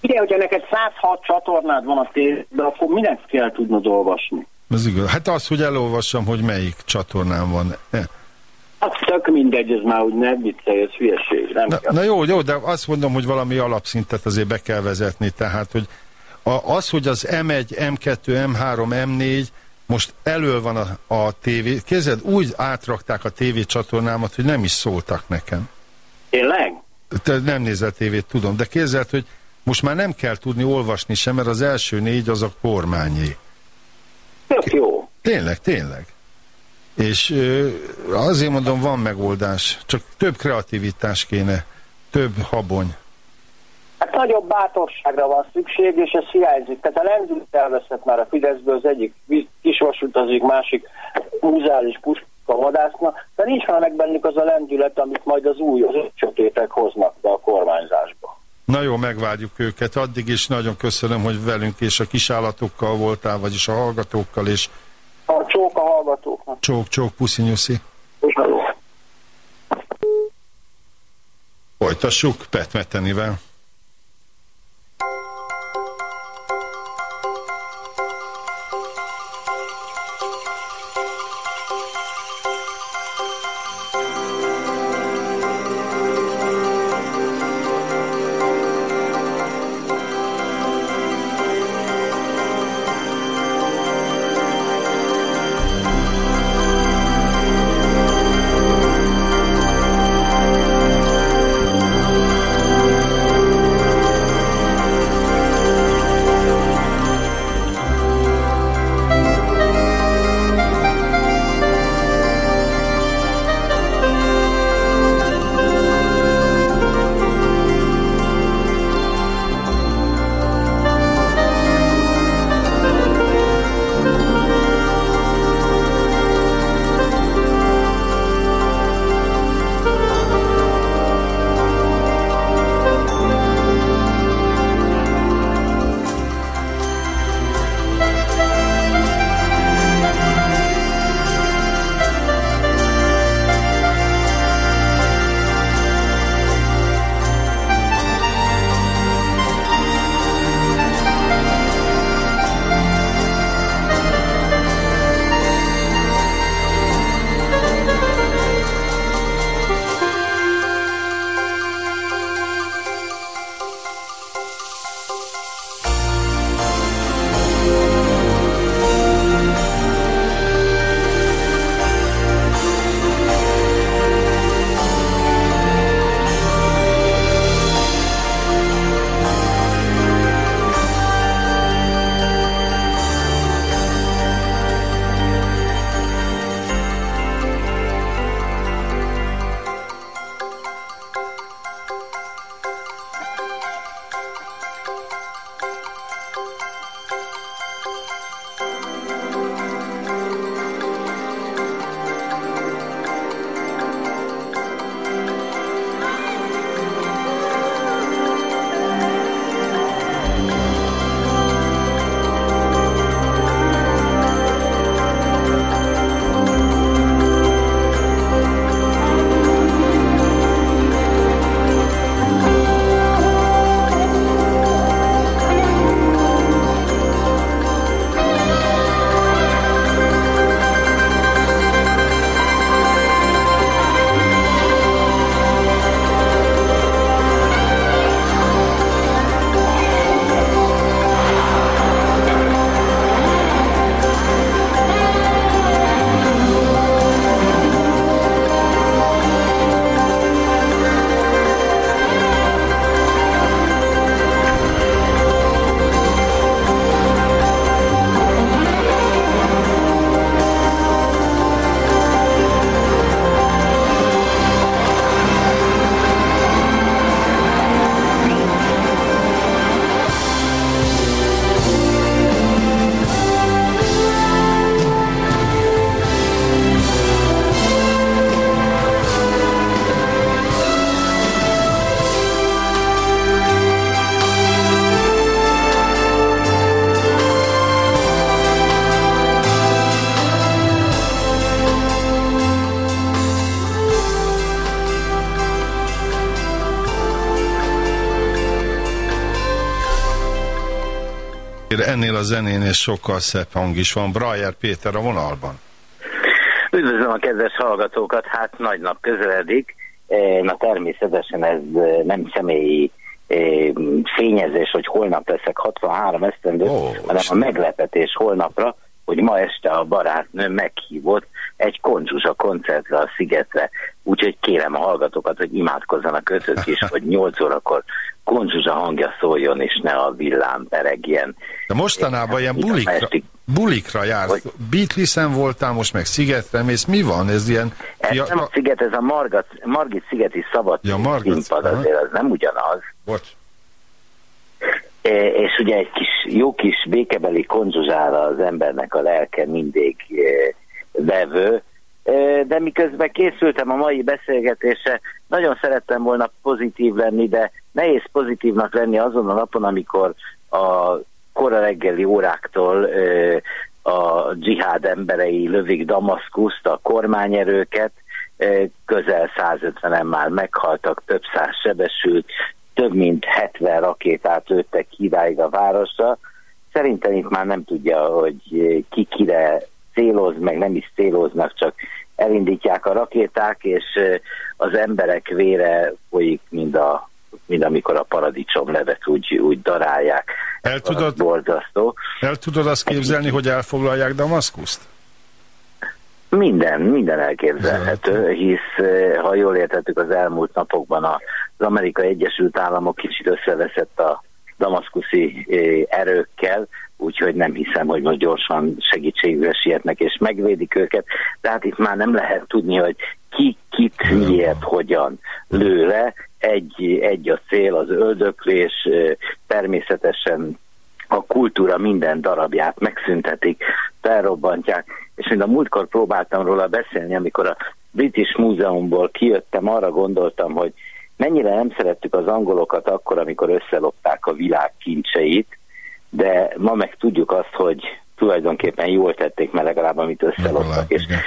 S4: Igen, hogyha neked 106 csatornád van a tévében, akkor minek kell tudnod olvasni?
S1: az igaz. Hát az, hogy elolvassam, hogy melyik csatornán van. Ne.
S4: Az tök mindegy, ez már úgy ne viccelj, ez hülyeség. Nem
S1: Na,
S4: kell.
S1: na jó, jó, de azt mondom, hogy valami alapszintet azért be kell vezetni, tehát, hogy a, az, hogy az M1, M2, M3, M4 most elől van a, a tévé, kézed úgy átrakták a tévé csatornámat, hogy nem is szóltak nekem.
S4: Tényleg?
S1: Te nem nézel tévét, tudom, de képzeld, hogy most már nem kell tudni olvasni sem, mert az első négy az a kormányé.
S4: Tök jó.
S1: Tényleg, tényleg. És azért mondom, van megoldás, csak több kreativitás kéne, több habony.
S4: Hát nagyobb bátorságra van szükség, és ez hiányzik. Tehát a lendület elveszett már a Fideszből, az egyik kisvasutazik, másik múzeális puska vadászna, de nincs már meg bennük az a lendület, amit majd az új, az ötcsötétek hoznak be a kormányzásba.
S1: Na jó, megvárjuk őket. Addig is nagyon köszönöm, hogy velünk és a kisállatokkal voltál, vagyis a hallgatókkal, és
S4: A csók a hallgatóknak.
S1: csók, csók, puszi, nyuszi. Folytassuk Pet zenénél sokkal szebb hang is van. Brajer Péter a vonalban.
S5: Üdvözlöm a kedves hallgatókat, hát nagy nap közeledik. Eh, Na természetesen ez eh, nem személyi eh, fényezés, hogy holnap leszek 63 esztendő,
S1: Ó,
S5: hanem a
S1: Istenem.
S5: meglepetés holnapra, hogy ma este a barátnő meghívott egy konzsusa koncertre a Szigetre. Úgyhogy kérem a hallgatókat, hogy imádkozzanak ötök is, hogy 8 órakor konzsusa hangja szóljon, és ne a villám peregjen.
S1: De mostanában ilyen bulikra, bulikra jársz.
S5: Hogy?
S1: Beatlesen voltál, most meg Szigetre mész. Mi van? Ez ilyen...
S5: Ez
S1: Ja,
S5: nem a sziget, ez a Margat, Margit szigeti szabad
S1: Ja, Margit,
S5: színpad, azért az nem ugyanaz.
S1: bocs.
S5: E, és ugye egy kis, jó kis békebeli konzsuzsára az embernek a lelke mindig vevő, de miközben készültem a mai beszélgetésre, nagyon szerettem volna pozitív lenni, de nehéz pozitívnak lenni azon a napon, amikor a kora reggeli óráktól a dzsihád emberei lövik Damaszkuszt, a kormányerőket, közel 150-en már meghaltak, több száz sebesült, több mint 70 rakétát lőttek híráig a városra. Szerintem itt már nem tudja, hogy ki kire céloz, meg nem is céloznak, csak elindítják a rakéták, és az emberek vére folyik, mint, a, mint amikor a paradicsom levet úgy, úgy darálják.
S1: El tudod-
S5: borzasztó.
S1: El tudod azt képzelni, hogy elfoglalják Damaszkuszt?
S5: Minden, minden elképzelhető, hisz eh, ha jól értettük az elmúlt napokban az Amerikai Egyesült Államok kicsit összeveszett a damaszkuszi eh, erőkkel, úgyhogy nem hiszem, hogy most gyorsan segítségre sietnek és megvédik őket. Tehát itt már nem lehet tudni, hogy ki, kit, miért, hogyan lő le. Egy, egy a cél, az öldöklés, természetesen a kultúra minden darabját megszüntetik, felrobbantják, és mint a múltkor próbáltam róla beszélni, amikor a British Múzeumból kijöttem, arra gondoltam, hogy mennyire nem szerettük az angolokat akkor, amikor összelopták a világ kincseit, de ma meg tudjuk azt, hogy tulajdonképpen jól tették, mert legalább amit összeloptak,
S1: Legalább,
S5: és
S1: igen.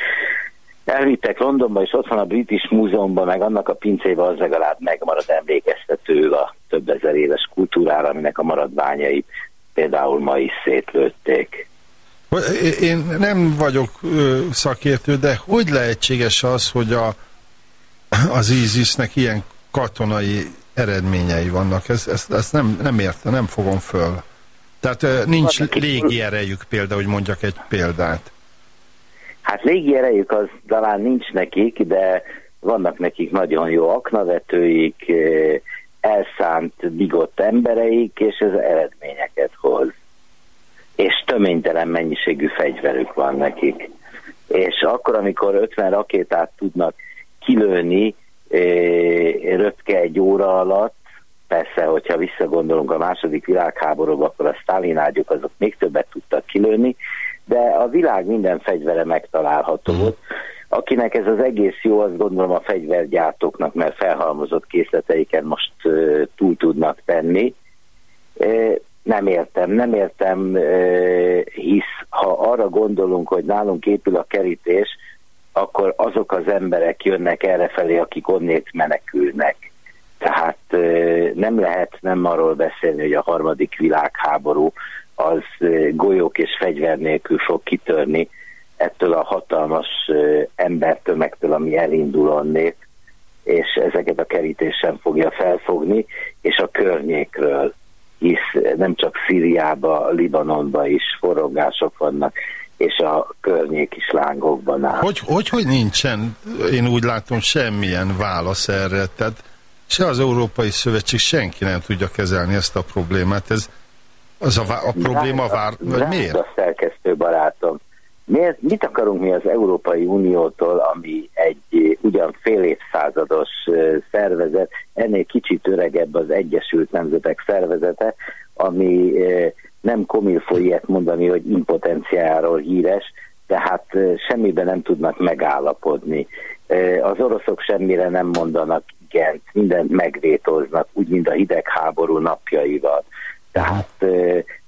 S5: Elvittek Londonba, és ott van a British Múzeumban, meg annak a pincébe az legalább megmarad emlékeztető a több ezer éves kultúrára, aminek a maradványai például ma is szétlőtték.
S1: Én nem vagyok szakértő, de hogy lehetséges az, hogy a, az ISIS-nek ilyen katonai eredményei vannak? Ezt, ezt, ezt nem, nem értem, nem fogom föl. Tehát nincs
S5: Vannak itt-
S1: légi erejük például, hogy mondjak egy példát.
S5: Hát légi erejük az talán nincs nekik, de vannak nekik nagyon jó aknavetőik, eh, elszánt, bigott embereik, és ez eredményeket hoz. És töménytelen mennyiségű fegyverük van nekik. És akkor, amikor 50 rakétát tudnak kilőni eh, röpke egy óra alatt, persze, hogyha visszagondolunk a második világháborúba, akkor a Stalinágyuk azok még többet tudtak kilőni, de a világ minden fegyvere megtalálható volt. Akinek ez az egész jó, azt gondolom a fegyvergyártóknak, mert felhalmozott készleteiken most uh, túl tudnak tenni. Uh, nem értem, nem értem, uh, hisz ha arra gondolunk, hogy nálunk épül a kerítés, akkor azok az emberek jönnek errefelé, akik onnét menekülnek. Tehát nem lehet nem arról beszélni, hogy a harmadik világháború az golyók és fegyver nélkül fog kitörni ettől a hatalmas embertömegtől, ami elindul onnét, és ezeket a kerítés sem fogja felfogni, és a környékről, hisz nem csak Szíriába, Libanonba is forrongások vannak, és a környék is lángokban áll.
S1: Hogy, hogy, hogy nincsen, én úgy látom, semmilyen válasz erre. Tehát se az Európai Szövetség, senki nem tudja kezelni ezt a problémát. Ez, az a, a probléma vár, vagy miért?
S5: a szerkesztő barátom. Miért, mit akarunk mi az Európai Uniótól, ami egy eh, ugyan fél évszázados eh, szervezet, ennél kicsit öregebb az Egyesült Nemzetek szervezete, ami eh, nem komilfó ilyet mondani, hogy impotenciáról híres, tehát eh, semmiben nem tudnak megállapodni. Az oroszok semmire nem mondanak igent, mindent megvétóznak, úgy, mint a hidegháború napjaival. Tehát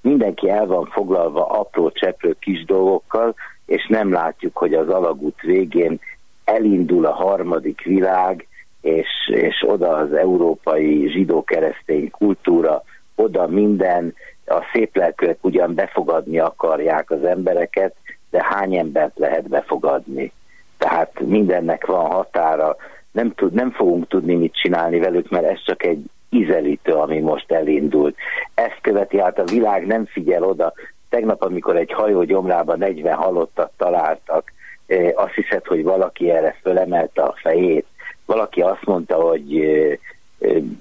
S5: mindenki el van foglalva apró cseprő kis dolgokkal, és nem látjuk, hogy az alagút végén elindul a harmadik világ, és, és oda az európai zsidó-keresztény kultúra, oda minden, a szép lelkűek ugyan befogadni akarják az embereket, de hány embert lehet befogadni? Tehát mindennek van határa, nem, tud, nem fogunk tudni mit csinálni velük, mert ez csak egy ízelítő, ami most elindult. Ezt követi át a világ, nem figyel oda. Tegnap, amikor egy hajó gyomrában 40 halottat találtak, eh, azt hiszed, hogy valaki erre fölemelte a fejét. Valaki azt mondta, hogy eh,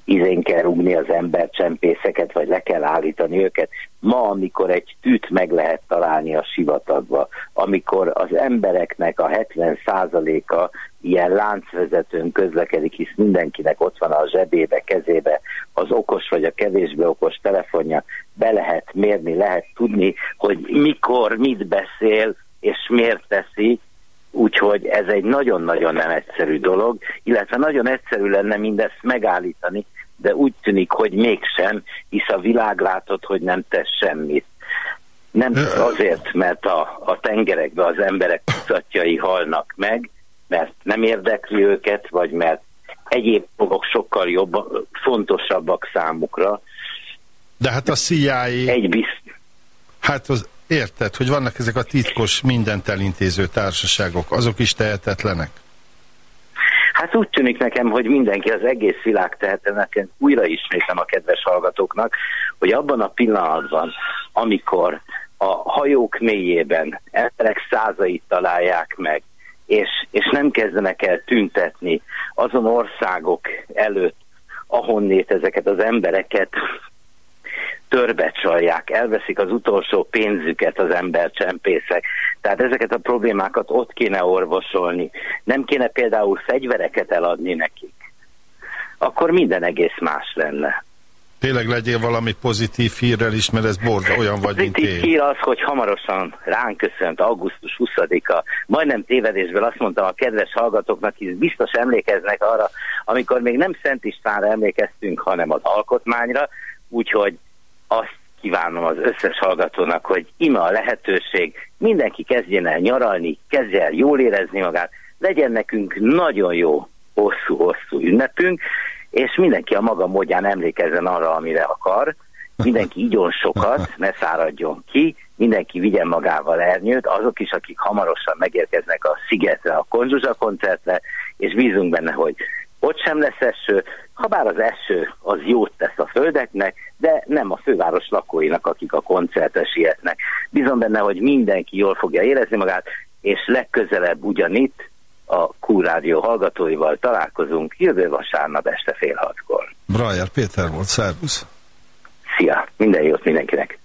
S5: izén kell rúgni az embercsempészeket, vagy le kell állítani őket. Ma, amikor egy tűt meg lehet találni a sivatagba, amikor az embereknek a 70%-a ilyen láncvezetőn közlekedik, hisz mindenkinek ott van a zsebébe, kezébe az okos vagy a kevésbé okos telefonja, be lehet mérni, lehet tudni, hogy mikor, mit beszél, és miért teszi, Úgyhogy ez egy nagyon-nagyon nem egyszerű dolog, illetve nagyon egyszerű lenne mindezt megállítani, de úgy tűnik, hogy mégsem, hisz a világ látott, hogy nem tesz semmit. Nem azért, mert a, a tengerekbe az emberek kutatjai halnak meg, mert nem érdekli őket, vagy mert egyéb dolgok sokkal jobb, fontosabbak számukra.
S1: De hát a CIA...
S5: Egy bizt...
S1: Hát az Érted, hogy vannak ezek a titkos, mindent elintéző társaságok, azok is tehetetlenek?
S5: Hát úgy tűnik nekem, hogy mindenki, az egész világ tehetetlenek, újra ismétlem a kedves hallgatóknak, hogy abban a pillanatban, amikor a hajók mélyében emberek százait találják meg, és, és nem kezdenek el tüntetni azon országok előtt, ahonnét ezeket az embereket törbecsalják, elveszik az utolsó pénzüket az embercsempészek. Tehát ezeket a problémákat ott kéne orvosolni. Nem kéne például fegyvereket eladni nekik. Akkor minden egész más lenne.
S1: Tényleg legyél valami pozitív hírrel is, mert ez borza olyan vagy, mint
S5: én. hír az, hogy hamarosan ránk köszönt augusztus 20-a. Majdnem tévedésből azt mondtam a kedves hallgatóknak, hogy biztos emlékeznek arra, amikor még nem Szent Istvánra emlékeztünk, hanem az alkotmányra, úgyhogy azt kívánom az összes hallgatónak, hogy ima a lehetőség, mindenki kezdjen el nyaralni, kezdjen el jól érezni magát, legyen nekünk nagyon jó hosszú-hosszú ünnepünk, és mindenki a maga módján emlékezzen arra, amire akar, mindenki igyon sokat, ne száradjon ki, mindenki vigyen magával ernyőt, azok is, akik hamarosan megérkeznek a Szigetre, a Konzsuzsa koncertre, és bízunk benne, hogy ott sem lesz eső, ha bár az eső az jót tesz a földeknek, de nem a főváros lakóinak, akik a koncertre sietnek. Bizon benne, hogy mindenki jól fogja érezni magát, és legközelebb ugyanitt a Q-rádió hallgatóival találkozunk jövő vasárnap este fél hatkor.
S1: Brajer Péter volt, szervusz!
S5: Szia! Minden jót mindenkinek!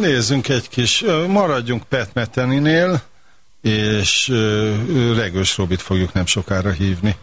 S1: Nézzünk egy kis, maradjunk Pet Meteninél, és Regős Robit fogjuk nem sokára hívni.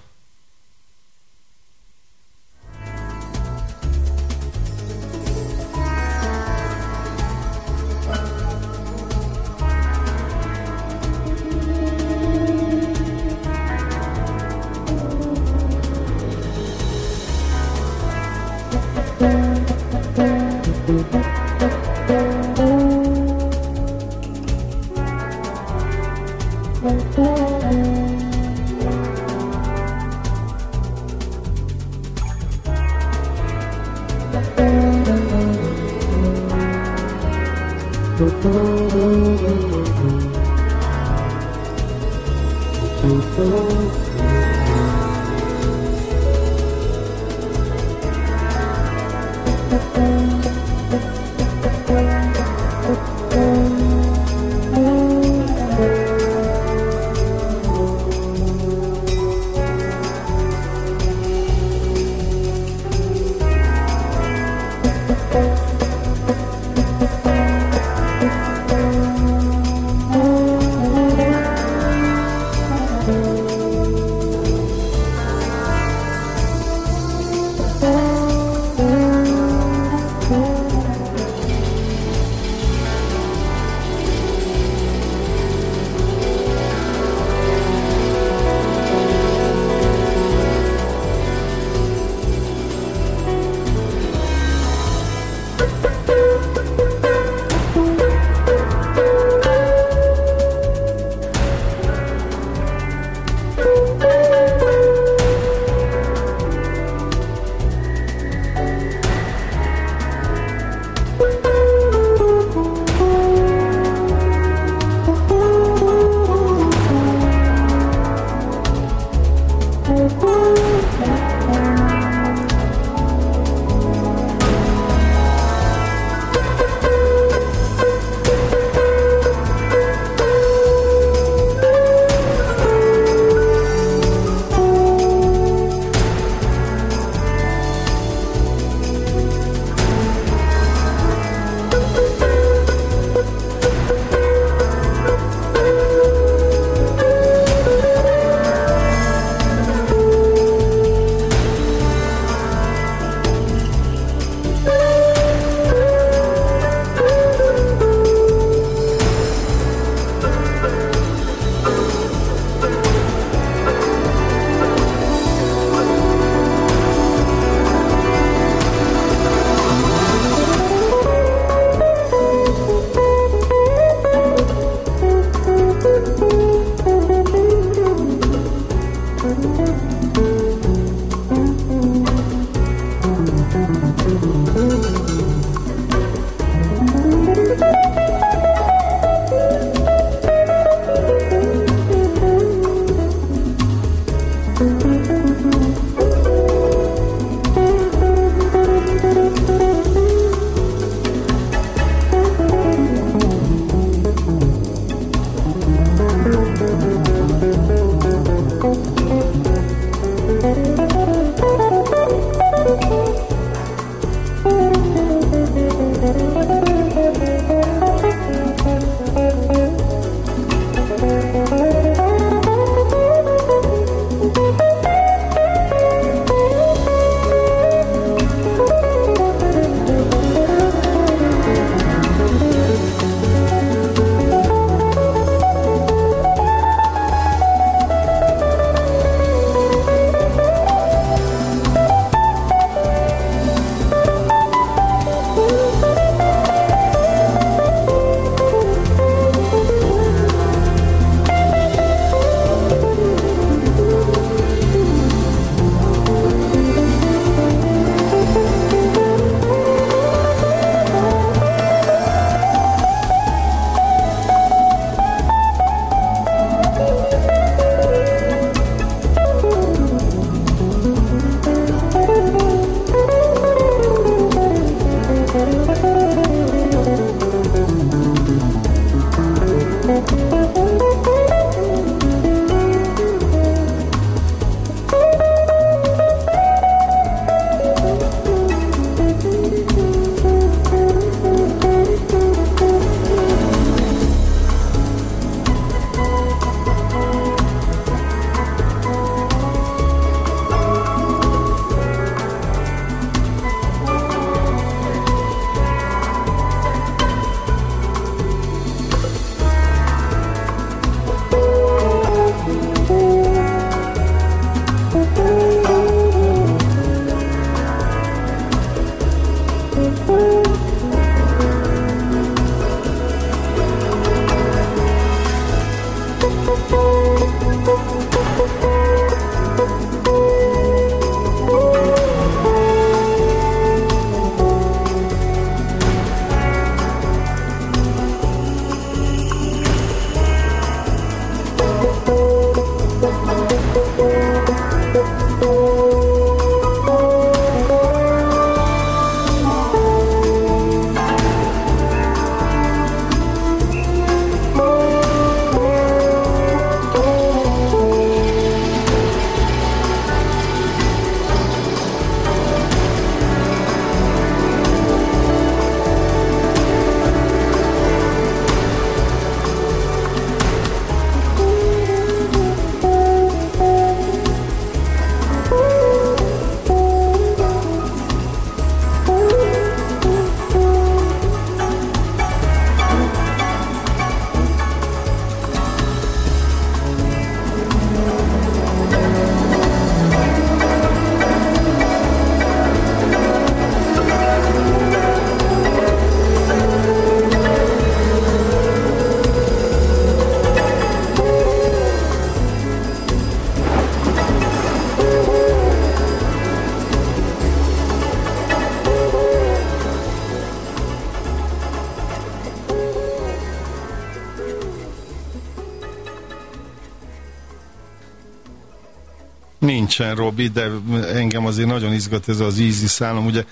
S1: Nincsen, Robi, de engem azért nagyon izgat ez az ISIS állam. Ugye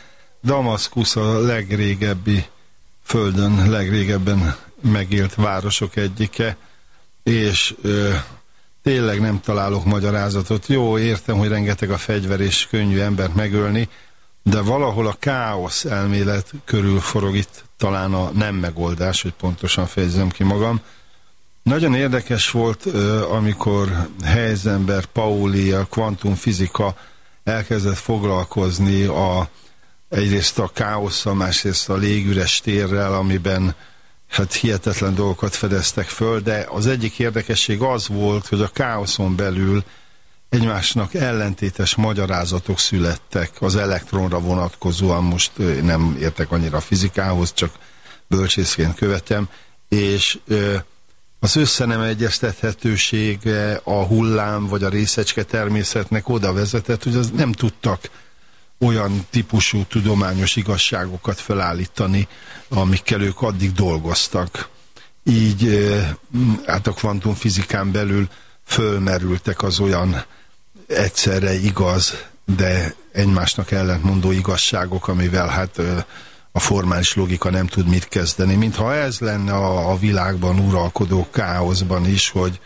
S1: Damaszkusz a legrégebbi földön, legrégebben megélt városok egyike, és ö, tényleg nem találok magyarázatot. Jó, értem, hogy rengeteg a fegyver és könnyű embert megölni, de valahol a káosz elmélet körül forog itt talán a nem megoldás, hogy pontosan fejezzem ki magam. Nagyon érdekes volt, amikor Heisenberg, Pauli, a kvantumfizika elkezdett foglalkozni a, egyrészt a káosszal, másrészt a légüres térrel, amiben hát hihetetlen dolgokat fedeztek föl, de az egyik érdekesség az volt, hogy a káoszon belül egymásnak ellentétes magyarázatok születtek az elektronra vonatkozóan, most nem értek annyira a fizikához, csak bölcsészként követem, és az összenem egyeztethetősége a hullám vagy a részecske természetnek oda vezetett, hogy az nem tudtak olyan típusú tudományos igazságokat felállítani, amikkel ők addig dolgoztak. Így hát a kvantumfizikán belül fölmerültek az olyan egyszerre igaz, de egymásnak ellentmondó igazságok, amivel hát a formális logika nem tud mit kezdeni. Mintha ez lenne a, a világban uralkodó káoszban is, hogy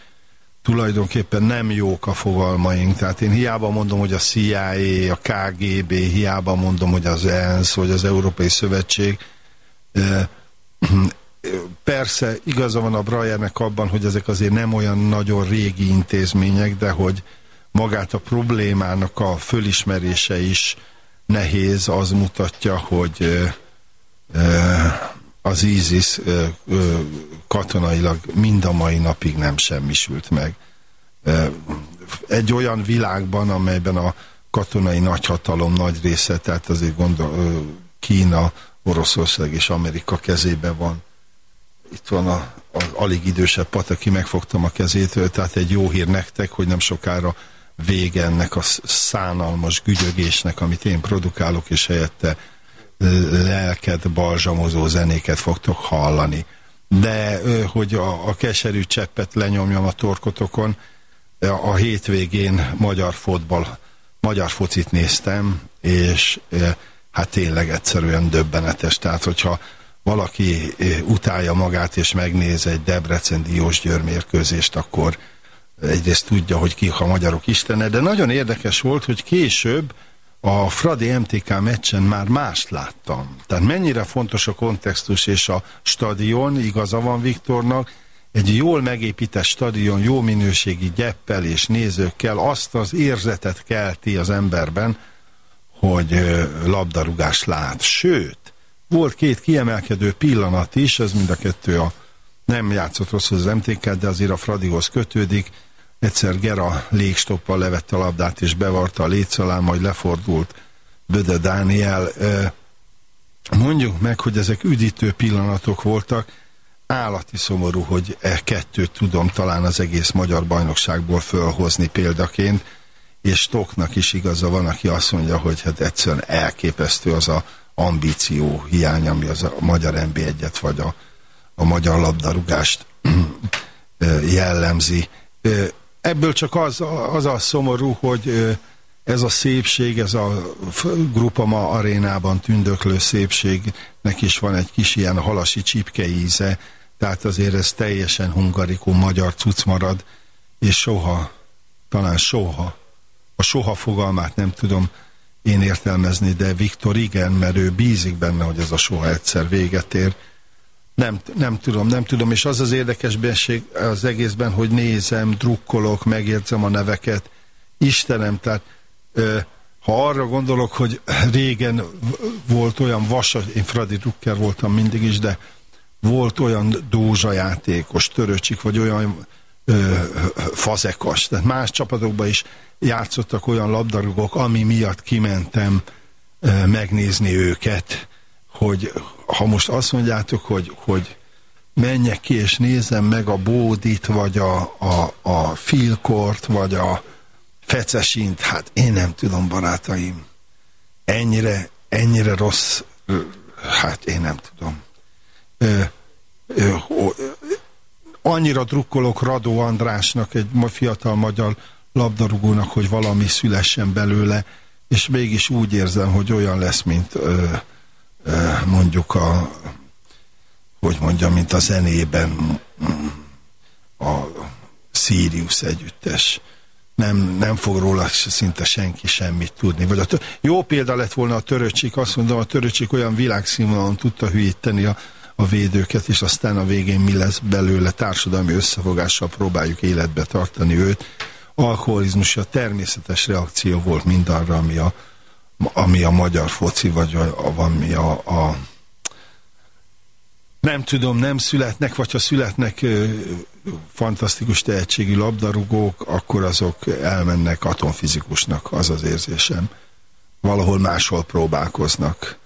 S1: tulajdonképpen nem jók a fogalmaink. Tehát én hiába mondom, hogy a CIA, a KGB, hiába mondom, hogy az ENSZ, vagy az Európai Szövetség. Persze igaza van a Breyernek abban, hogy ezek azért nem olyan nagyon régi intézmények, de hogy magát a problémának a fölismerése is nehéz, az mutatja, hogy az ISIS katonailag mind a mai napig nem semmisült meg. Egy olyan világban, amelyben a katonai nagyhatalom nagy része, tehát azért gondol, Kína, Oroszország és Amerika kezébe van. Itt van a, a alig idősebb pat, aki megfogtam a kezét, tehát egy jó hír nektek, hogy nem sokára vége ennek a szánalmas gügyögésnek, amit én produkálok, és helyette lelket balzsamozó zenéket fogtok hallani. De hogy a, a keserű cseppet lenyomjam a torkotokon, a hétvégén magyar fotball, magyar focit néztem, és hát tényleg egyszerűen döbbenetes. Tehát, hogyha valaki utálja magát és megnéz egy Debrecen Diós Győr mérkőzést, akkor egyrészt tudja, hogy ki a magyarok istene, de nagyon érdekes volt, hogy később a Fradi MTK meccsen már mást láttam. Tehát mennyire fontos a kontextus és a stadion, igaza van Viktornak, egy jól megépített stadion, jó minőségi gyeppel és nézőkkel azt az érzetet kelti az emberben, hogy labdarúgás lát. Sőt, volt két kiemelkedő pillanat is, ez mind a kettő a nem játszott rosszul az MTK, de azért a Fradihoz kötődik, Egyszer Gera légstoppal levette a labdát és bevarta a létszalán, majd lefordult Böde Dániel. Mondjuk meg, hogy ezek üdítő pillanatok voltak. Állati szomorú, hogy e kettőt tudom talán az egész magyar bajnokságból fölhozni példaként, és Stoknak is igaza van, aki azt mondja, hogy hát egyszerűen elképesztő az a ambíció hiány, ami az a magyar NB1-et vagy a, a magyar labdarúgást jellemzi ebből csak az, az a szomorú, hogy ez a szépség, ez a Grupama arénában tündöklő szépségnek is van egy kis ilyen halasi csipke íze, tehát azért ez teljesen hungarikum, magyar cucc marad, és soha, talán soha, a soha fogalmát nem tudom én értelmezni, de Viktor igen, mert ő bízik benne, hogy ez a soha egyszer véget ér, nem, nem tudom, nem tudom, és az az érdekesbenség az egészben, hogy nézem, drukkolok, megérzem a neveket. Istenem, tehát ö, ha arra gondolok, hogy régen volt olyan vasas, én Fradi Drucker voltam mindig is, de volt olyan dózsa játékos, töröcsik, vagy olyan ö, fazekas, tehát más csapatokban is játszottak olyan labdarúgók, ami miatt kimentem ö, megnézni őket, hogy ha most azt mondjátok, hogy, hogy menjek ki és nézem meg a bódit, vagy a, a, a filkort, vagy a fecesint, hát én nem tudom, barátaim. Ennyire, ennyire rossz, hát én nem tudom. Ö, ö, ö, annyira drukkolok Radó Andrásnak, egy fiatal magyar labdarúgónak, hogy valami szülessen belőle, és mégis úgy érzem, hogy olyan lesz, mint ö, mondjuk a hogy mondjam, mint a zenében a Sirius együttes. Nem, nem fog róla szinte senki semmit tudni. Vagy a Jó példa lett volna a töröcsik, azt mondom, a töröcsik olyan világszínvonalon tudta hülyíteni a, a védőket, és aztán a végén mi lesz belőle társadalmi összefogással próbáljuk életbe tartani őt. Alkoholizmus a természetes reakció volt mindarra, ami a, ami a magyar foci, vagy ami a, a nem tudom, nem születnek, vagy ha születnek ö, fantasztikus tehetségű labdarúgók, akkor azok elmennek atomfizikusnak, az az érzésem. Valahol máshol próbálkoznak.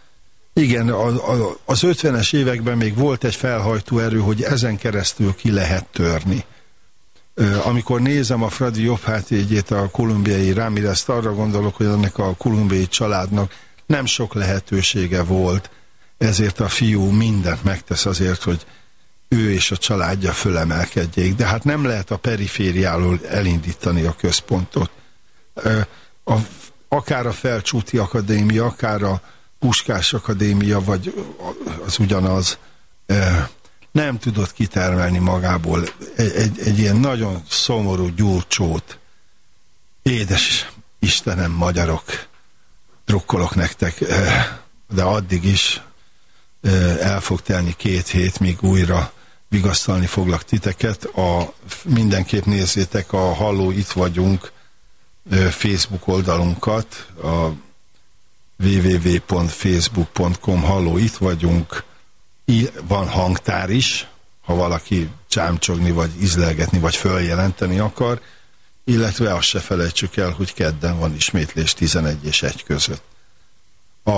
S1: Igen, a, a, az 50-es években még volt egy felhajtó erő, hogy ezen keresztül ki lehet törni. Amikor nézem a Fradi jobbhátvédjét, a kolumbiai Ramirez, arra gondolok, hogy ennek a kolumbiai családnak nem sok lehetősége volt, ezért a fiú mindent megtesz azért, hogy ő és a családja fölemelkedjék, de hát nem lehet a perifériáról elindítani a központot. A, akár a Felcsúti Akadémia, akár a Puskás Akadémia, vagy az ugyanaz, nem tudott kitermelni magából egy, egy, egy ilyen nagyon szomorú gyurcsót. Édes Istenem, magyarok, drukkolok nektek, de addig is el fog telni két hét, míg újra vigasztalni foglak titeket. A, mindenképp nézzétek a Halló Itt Vagyunk Facebook oldalunkat, a www.facebook.com Halló Itt Vagyunk. Van hangtár is, ha valaki csámcsogni, vagy izlelgetni, vagy följelenteni akar, illetve azt se felejtsük el, hogy kedden van ismétlés 11 és 1 között. A,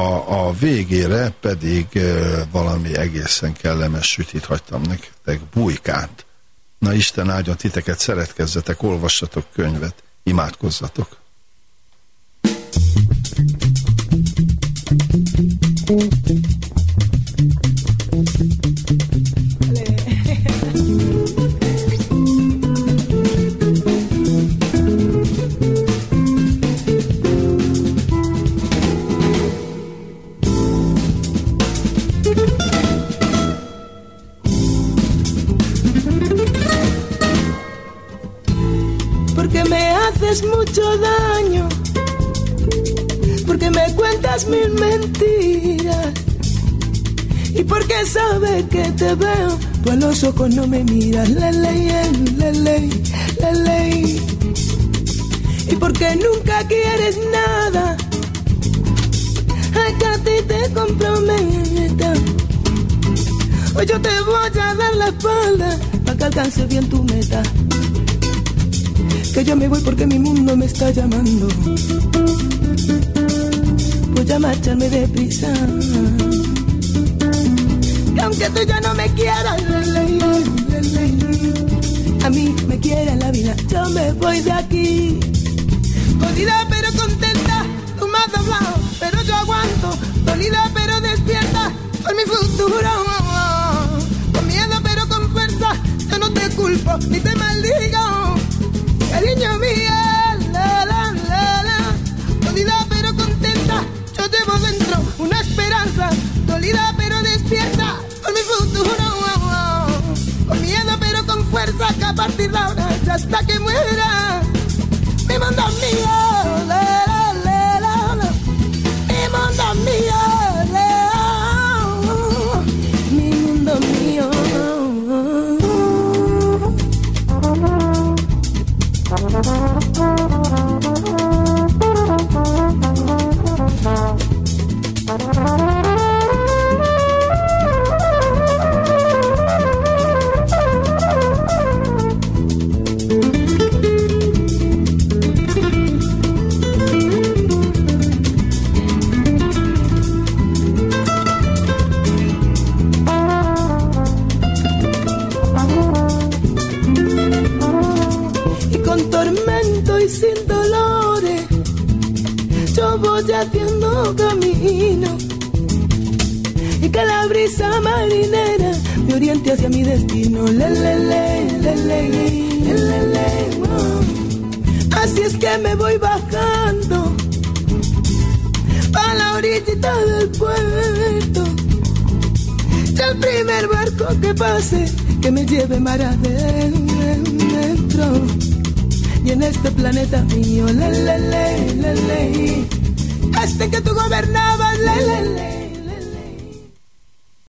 S1: a végére pedig e, valami egészen kellemes sütit hagytam nektek, bujkát. Na Isten áldjon titeket, szeretkezzetek, olvassatok könyvet, imádkozzatok.
S6: Mucho daño, porque me cuentas mil mentiras. Y porque sabes que te veo, a los ojos no me miras, la ley, la ley, la ley. Y porque nunca quieres nada, ay que a ti te comprometa. Hoy yo te voy a dar la espalda para que alcance bien tu meta que yo me voy porque mi mundo me está llamando. Voy a marcharme deprisa. Que aunque tú ya no me quieras, a mí me quiere la vida, yo me voy de aquí. Dolida pero contenta, tú me has pero yo aguanto. Dolida pero despierta por mi futuro. Con miedo pero con fuerza, yo no te culpo ni te maldigo cariño mía, la la la la, dolida pero contenta, yo llevo dentro una esperanza, dolida pero despierta por mi futuro, con miedo pero con fuerza que a partir de ahora hasta que muera, que la brisa marinera me oriente hacia mi destino. Le, le, le, le, le, le, le, Así es que me voy bajando a la orillita del puerto. Y el primer barco que pase, que me lleve mar adentro. Y en este planeta mío, le, le, le, le, le, este que tú gobernabas